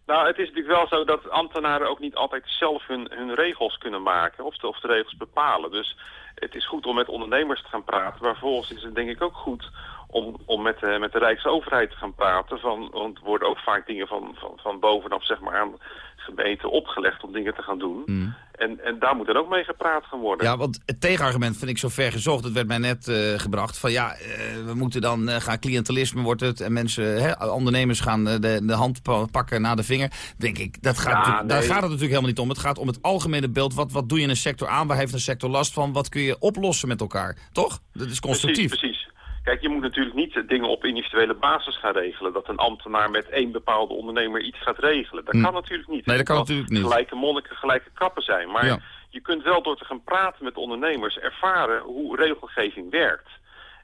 Speaker 30: Nou, het is natuurlijk wel zo dat ambtenaren ook niet altijd zelf hun, hun regels kunnen maken of de, of de regels bepalen. Dus het is goed om met ondernemers te gaan praten, maar vervolgens is het denk ik ook goed om, om met, de, met de Rijksoverheid te gaan praten. Van, want er worden ook vaak dingen van, van, van bovenaf zeg maar, aan gemeenten opgelegd om dingen te gaan doen. En, en daar moet dan ook mee gepraat gaan worden.
Speaker 17: Ja, want het tegenargument vind ik zo ver gezocht. Het werd mij net eh, gebracht van ja, eh, we moeten dan eh, gaan cliëntelisme wordt het. En mensen, hè, ondernemers gaan eh, de, de hand pa- pakken naar de vinger. Denk ik, dat gaat
Speaker 30: Ja,
Speaker 17: daar gaat het natuurlijk helemaal niet om. Het gaat om het algemene beeld. Wat, wat doe je in een sector aan? Waar heeft een sector last van? Wat kun je oplossen met elkaar? Toch? Dat is constructief.
Speaker 30: Precies, precies. Kijk, je moet natuurlijk niet eh, dingen op individuele basis gaan regelen. Dat een ambtenaar met één bepaalde ondernemer iets gaat regelen. Dat
Speaker 17: Hm.
Speaker 30: kan natuurlijk niet.
Speaker 17: Nee, dat kan natuurlijk niet.
Speaker 30: Gelijke monniken, gelijke kappen zijn. Maar
Speaker 17: Ja.
Speaker 30: je kunt wel door te gaan praten met ondernemers ervaren hoe regelgeving werkt.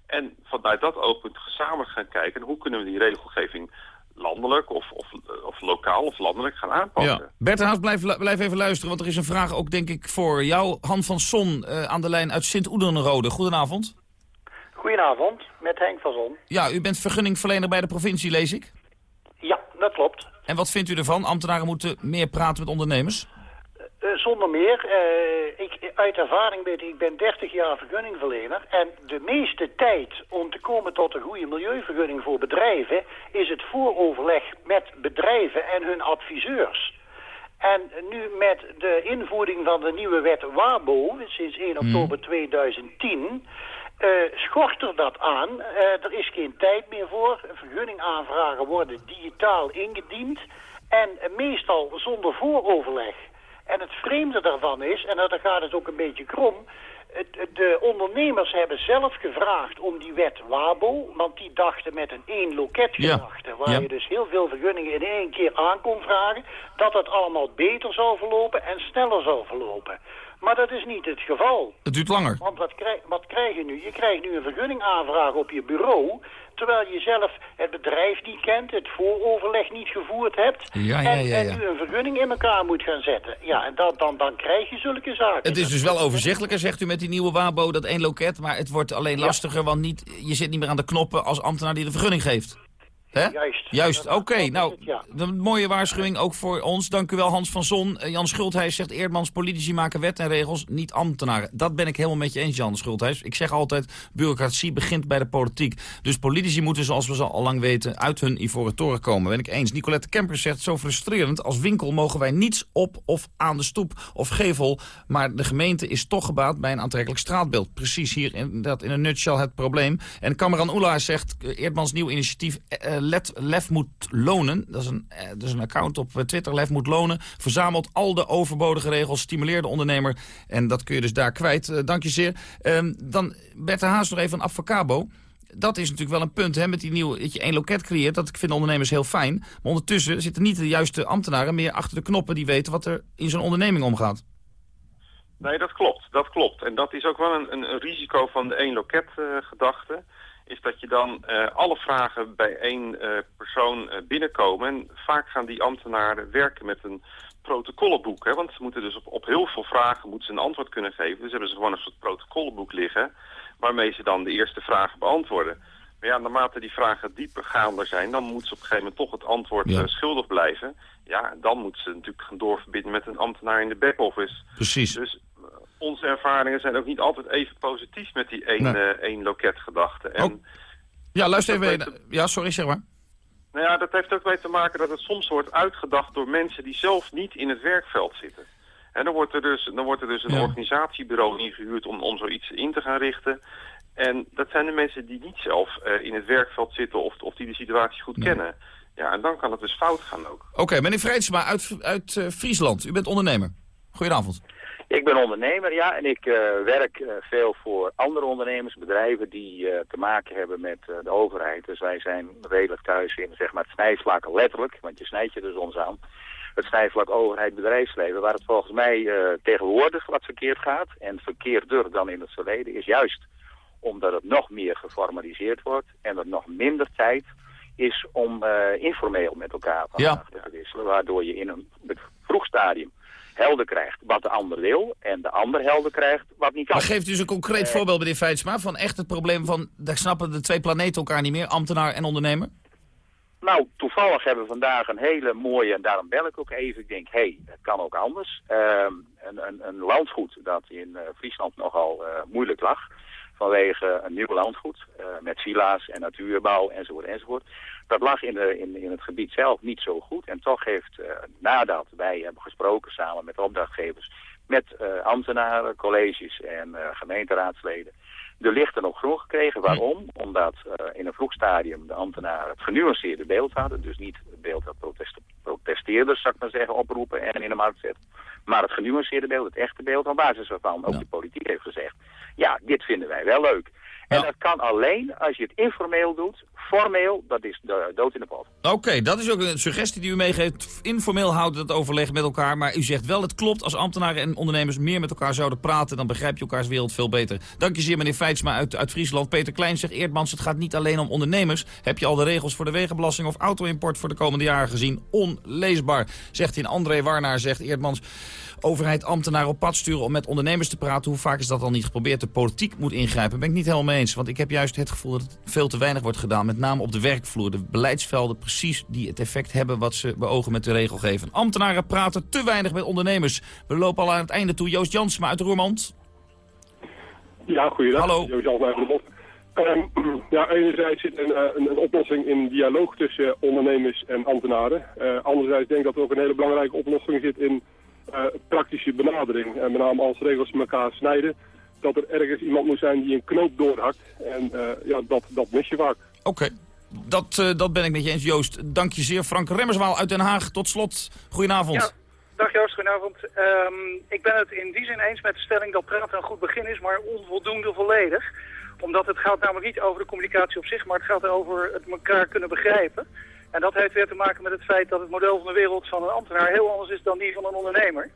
Speaker 30: En vanuit dat oogpunt gezamenlijk gaan kijken... hoe kunnen we die regelgeving landelijk of, of, of lokaal of landelijk gaan aanpakken.
Speaker 17: Ja. Bert Haas, blijf, blijf even luisteren, want er is een vraag ook denk ik voor jou. Han van Son eh, aan de lijn uit Sint-Oedenrode. Goedenavond.
Speaker 31: Goedenavond, met Henk van Zon.
Speaker 17: Ja, u bent vergunningverlener bij de provincie, lees ik.
Speaker 31: Ja, dat klopt.
Speaker 17: En wat vindt u ervan? Ambtenaren moeten meer praten met ondernemers?
Speaker 31: Eh, zonder meer, eh, ik, uit ervaring weet ik, ik ben 30 jaar vergunningverlener. En de meeste tijd om te komen tot een goede milieuvergunning voor bedrijven... is het vooroverleg met bedrijven en hun adviseurs. En nu met de invoering van de nieuwe wet WABO, sinds 1 oktober 2010... eh, schort er dat aan. Eh, er is geen tijd meer voor. Vergunningaanvragen worden digitaal ingediend. En meestal zonder vooroverleg. En het vreemde daarvan is, en daar gaat het ook een beetje krom... de ondernemers hebben zelf gevraagd om die wet WABO... want die dachten met een één loket
Speaker 17: Ja.
Speaker 31: waar
Speaker 17: Ja.
Speaker 31: je dus heel veel vergunningen in één keer aan kon vragen... dat het allemaal beter zou verlopen en sneller zou verlopen. Maar dat is niet het geval.
Speaker 17: Het duurt langer.
Speaker 31: Want wat krijg, wat krijg je nu? Je krijgt nu een vergunningaanvraag op je bureau... terwijl je zelf het bedrijf niet kent, het vooroverleg niet gevoerd hebt...
Speaker 17: Ja, ja,
Speaker 31: en,
Speaker 17: ja,
Speaker 31: en nu een vergunning in elkaar moet gaan zetten. Ja, en dan, dan, dan krijg je zulke zaken.
Speaker 17: Het is dus wel overzichtelijker, zegt u met die nieuwe WABO, dat één loket. Maar het wordt alleen lastiger, want niet, je zit niet meer aan de knoppen als ambtenaar die de vergunning geeft. Hè?
Speaker 31: Juist.
Speaker 17: Juist, oké. Nou,
Speaker 31: ja.
Speaker 17: een mooie waarschuwing ook voor ons. Dank u wel, Hans van Zon. Eh, Jan Schulthijs zegt, Eerdmans, politici maken wet en regels, niet ambtenaren. Dat ben ik helemaal met je eens, Jan Schulthijs. Ik zeg altijd, bureaucratie begint bij de politiek. Dus politici moeten, zoals we al lang weten, uit hun ivoren toren komen. Ben ik eens. Nicolette Kemper zegt, zo frustrerend. Als winkel mogen wij niets op of aan de stoep of gevel. Maar de gemeente is toch gebaat bij een aantrekkelijk straatbeeld. Precies hier inderdaad in een nutshell het probleem. En Cameron Oela zegt, eh, Eerdmans nieuw initiatief eh, Let, Lef moet lonen. Dat is, een, eh, is een account op Twitter. Lef moet lonen. Verzamelt al de overbodige regels. Stimuleert de ondernemer. En dat kun je dus daar kwijt. dank je zeer. Ehm, dan Bert de Haas nog even van Avocabo dat is natuurlijk wel een punt hè, met die nieuwe, dat je één loket creëert. Dat vinden ondernemers heel fijn. Maar ondertussen zitten niet de juiste ambtenaren meer achter de knoppen die weten wat er in zo'n onderneming omgaat.
Speaker 30: Nee, dat klopt. Dat klopt. En dat is ook wel een, een, risico van de één loket gedachte. Is dat je dan uh, alle vragen bij één uh, persoon binnenkomen. En vaak gaan die ambtenaren werken met een protocollenboek. Hè? Want ze moeten dus op, op heel veel vragen moeten ze een antwoord kunnen geven. Dus hebben ze gewoon een soort protocollenboek liggen waarmee ze dan de eerste vragen beantwoorden. Maar ja, naarmate die vragen diepergaander zijn, dan moeten ze op een gegeven moment toch het antwoord ja. schuldig blijven. Ja, dan moeten ze natuurlijk gaan doorverbinden met een ambtenaar in de back-office.
Speaker 17: Precies.
Speaker 30: Dus onze ervaringen zijn ook niet altijd even positief met die één, nee. uh, één loketgedachte. En
Speaker 17: oh. Ja, luister even. Te... Ja, sorry, zeg maar.
Speaker 30: Nou ja, dat heeft ook mee te maken dat het soms wordt uitgedacht door mensen die zelf niet in het werkveld zitten. En dan wordt er dus, dan wordt er dus een ja. organisatiebureau ingehuurd om, om zoiets in te gaan richten. En dat zijn de mensen die niet zelf uh, in het werkveld zitten of, of die de situatie goed nee. kennen. Ja, en dan kan het dus fout gaan ook.
Speaker 17: Oké, okay, meneer Vrijtsma uit, uit uh, Friesland. U bent ondernemer. Goedenavond.
Speaker 32: Ik ben ondernemer, ja, en ik uh, werk uh, veel voor andere ondernemers, bedrijven die uh, te maken hebben met de overheid. Dus wij zijn redelijk thuis in zeg maar, het snijvlak, letterlijk, want je snijdt je er soms aan. Het snijvlak overheid-bedrijfsleven, waar het volgens mij tegenwoordig wat verkeerd gaat. En verkeerder dan in het verleden is juist omdat het nog meer geformaliseerd wordt en er nog minder tijd is om informeel met elkaar van
Speaker 17: ja.
Speaker 32: te wisselen. Waardoor je in een vroeg stadium helder krijgt wat de ander wil en de ander helder krijgt wat niet kan.
Speaker 17: Maar geeft u eens een concreet uh, voorbeeld, meneer Feitsma, van echt het probleem van, daar snappen de twee planeten elkaar niet meer, ambtenaar en ondernemer?
Speaker 32: Nou, toevallig hebben we vandaag een hele mooie, en daarom bel ik ook even, ik denk, hé, hey, het kan ook anders. Uh, een, een, een, landgoed dat in uh, Friesland nogal uh, moeilijk lag, vanwege een nieuw landgoed met villa's en natuurbouw enzovoort enzovoort. Dat lag in, de, in, in het gebied zelf niet zo goed. En toch heeft, uh, nadat wij hebben gesproken samen met opdrachtgevers, met uh, ambtenaren, colleges en uh, gemeenteraadsleden, de lichten op groen gekregen. Waarom? Omdat in een vroeg stadium de ambtenaren het genuanceerde beeld hadden. Dus niet het beeld dat protest, protesteerders, zou ik maar zeggen, oproepen en in de markt zetten. Maar het genuanceerde beeld, het echte beeld, op basis waarvan ook de politiek heeft gezegd. Ja, dit vinden wij wel leuk. En dat kan alleen als je het informeel doet. Formeel, dat is de dood in de pot.
Speaker 17: Oké, okay, dat is ook een suggestie die u meegeeft. Informeel houden het overleg met elkaar. Maar u zegt wel, het klopt, als ambtenaren en ondernemers meer met elkaar zouden praten... dan begrijp je elkaars wereld veel beter. Dank je zeer, meneer Feitsma uit, uit Friesland. Peter Klein zegt, Eerdmans, het gaat niet alleen om ondernemers. Heb je al de regels voor de wegenbelasting of auto-import voor de komende jaren gezien? Onleesbaar, zegt hij. André Warnaar zegt, Eerdmans overheid ambtenaren op pad sturen om met ondernemers te praten. Hoe vaak is dat al niet geprobeerd? De politiek moet ingrijpen. Ben ik niet helemaal mee eens. Want ik heb juist het gevoel dat het veel te weinig wordt gedaan. Met name op de werkvloer. De beleidsvelden precies die het effect hebben wat ze beogen met de regelgeving. Ambtenaren praten te weinig met ondernemers. We lopen al aan het einde toe. Joost Jansma uit Roermond.
Speaker 33: Ja, goeiedag.
Speaker 17: Hallo.
Speaker 33: Joost Jansma uit Roermond. Um, ja, enerzijds zit een, een, een, oplossing in dialoog tussen ondernemers en ambtenaren. Uh, anderzijds denk ik dat er ook een hele belangrijke oplossing zit in praktische benadering. En met name als regels elkaar snijden, dat er ergens iemand moet zijn die een knoop doorhakt. En uh, ja, dat, dat mis je vaak.
Speaker 17: Oké. Okay. Dat, uh, dat ben ik met je eens, Joost. Dank je zeer. Frank Remmerswaal uit Den Haag. Tot slot, goedenavond.
Speaker 34: Ja. Dag Joost, goedenavond. Um, ik ben het in die zin eens met de stelling dat praten een goed begin is, maar onvoldoende volledig. Omdat het gaat namelijk niet over de communicatie op zich, maar het gaat over het elkaar kunnen begrijpen. En dat heeft weer te maken met het feit dat het model van de wereld van een ambtenaar heel anders is dan die van een ondernemer.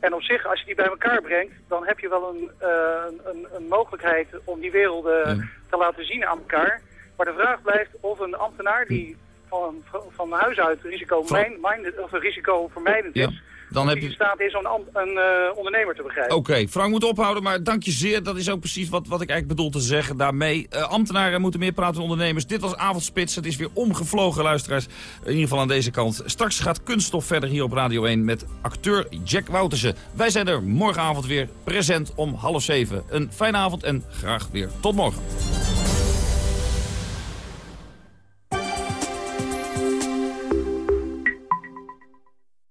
Speaker 34: En op zich, als je die bij elkaar brengt, dan heb je wel een, uh, een, een mogelijkheid om die werelden ja. te laten zien aan elkaar. Maar de vraag blijft of een ambtenaar die van, van huis uit risico, of een risico vermijdend is.
Speaker 17: Dan heb je...
Speaker 34: in staat is om een, een uh, ondernemer te begrijpen.
Speaker 17: Oké, okay. Frank moet ophouden, maar dank je zeer. Dat is ook precies wat, wat ik eigenlijk bedoel te zeggen daarmee. Uh, ambtenaren moeten meer praten met ondernemers. Dit was Avondspits. Het is weer omgevlogen, luisteraars. In ieder geval aan deze kant. Straks gaat Kunststof verder hier op Radio 1 met acteur Jack Woutersen. Wij zijn er morgenavond weer present om half zeven. Een fijne avond en graag weer tot morgen.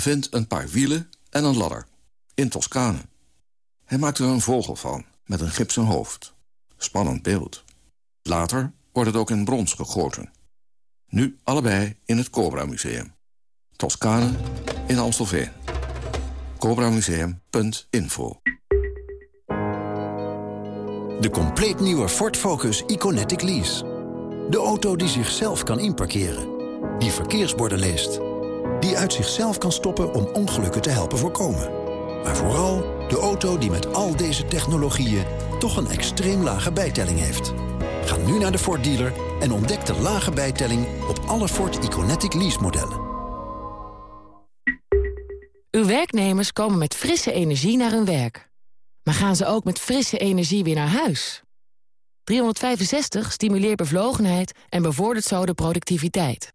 Speaker 33: vindt een paar wielen en een ladder. In Toscane. Hij maakt er een vogel van, met een gipsen hoofd. Spannend beeld. Later wordt het ook in brons gegoten. Nu allebei in het Cobra Museum. Toscane in Amstelveen. CobraMuseum.info
Speaker 35: De compleet nieuwe Ford Focus Iconetic Lease. De auto die zichzelf kan inparkeren. Die verkeersborden leest. Die uit zichzelf kan stoppen om ongelukken te helpen voorkomen. Maar vooral de auto die met al deze technologieën toch een extreem lage bijtelling heeft. Ga nu naar de Ford dealer en ontdek de lage bijtelling op alle Ford Iconetic lease modellen.
Speaker 7: Uw werknemers komen met frisse energie naar hun werk. Maar gaan ze ook met frisse energie weer naar huis? 365 stimuleert bevlogenheid en bevordert zo de productiviteit.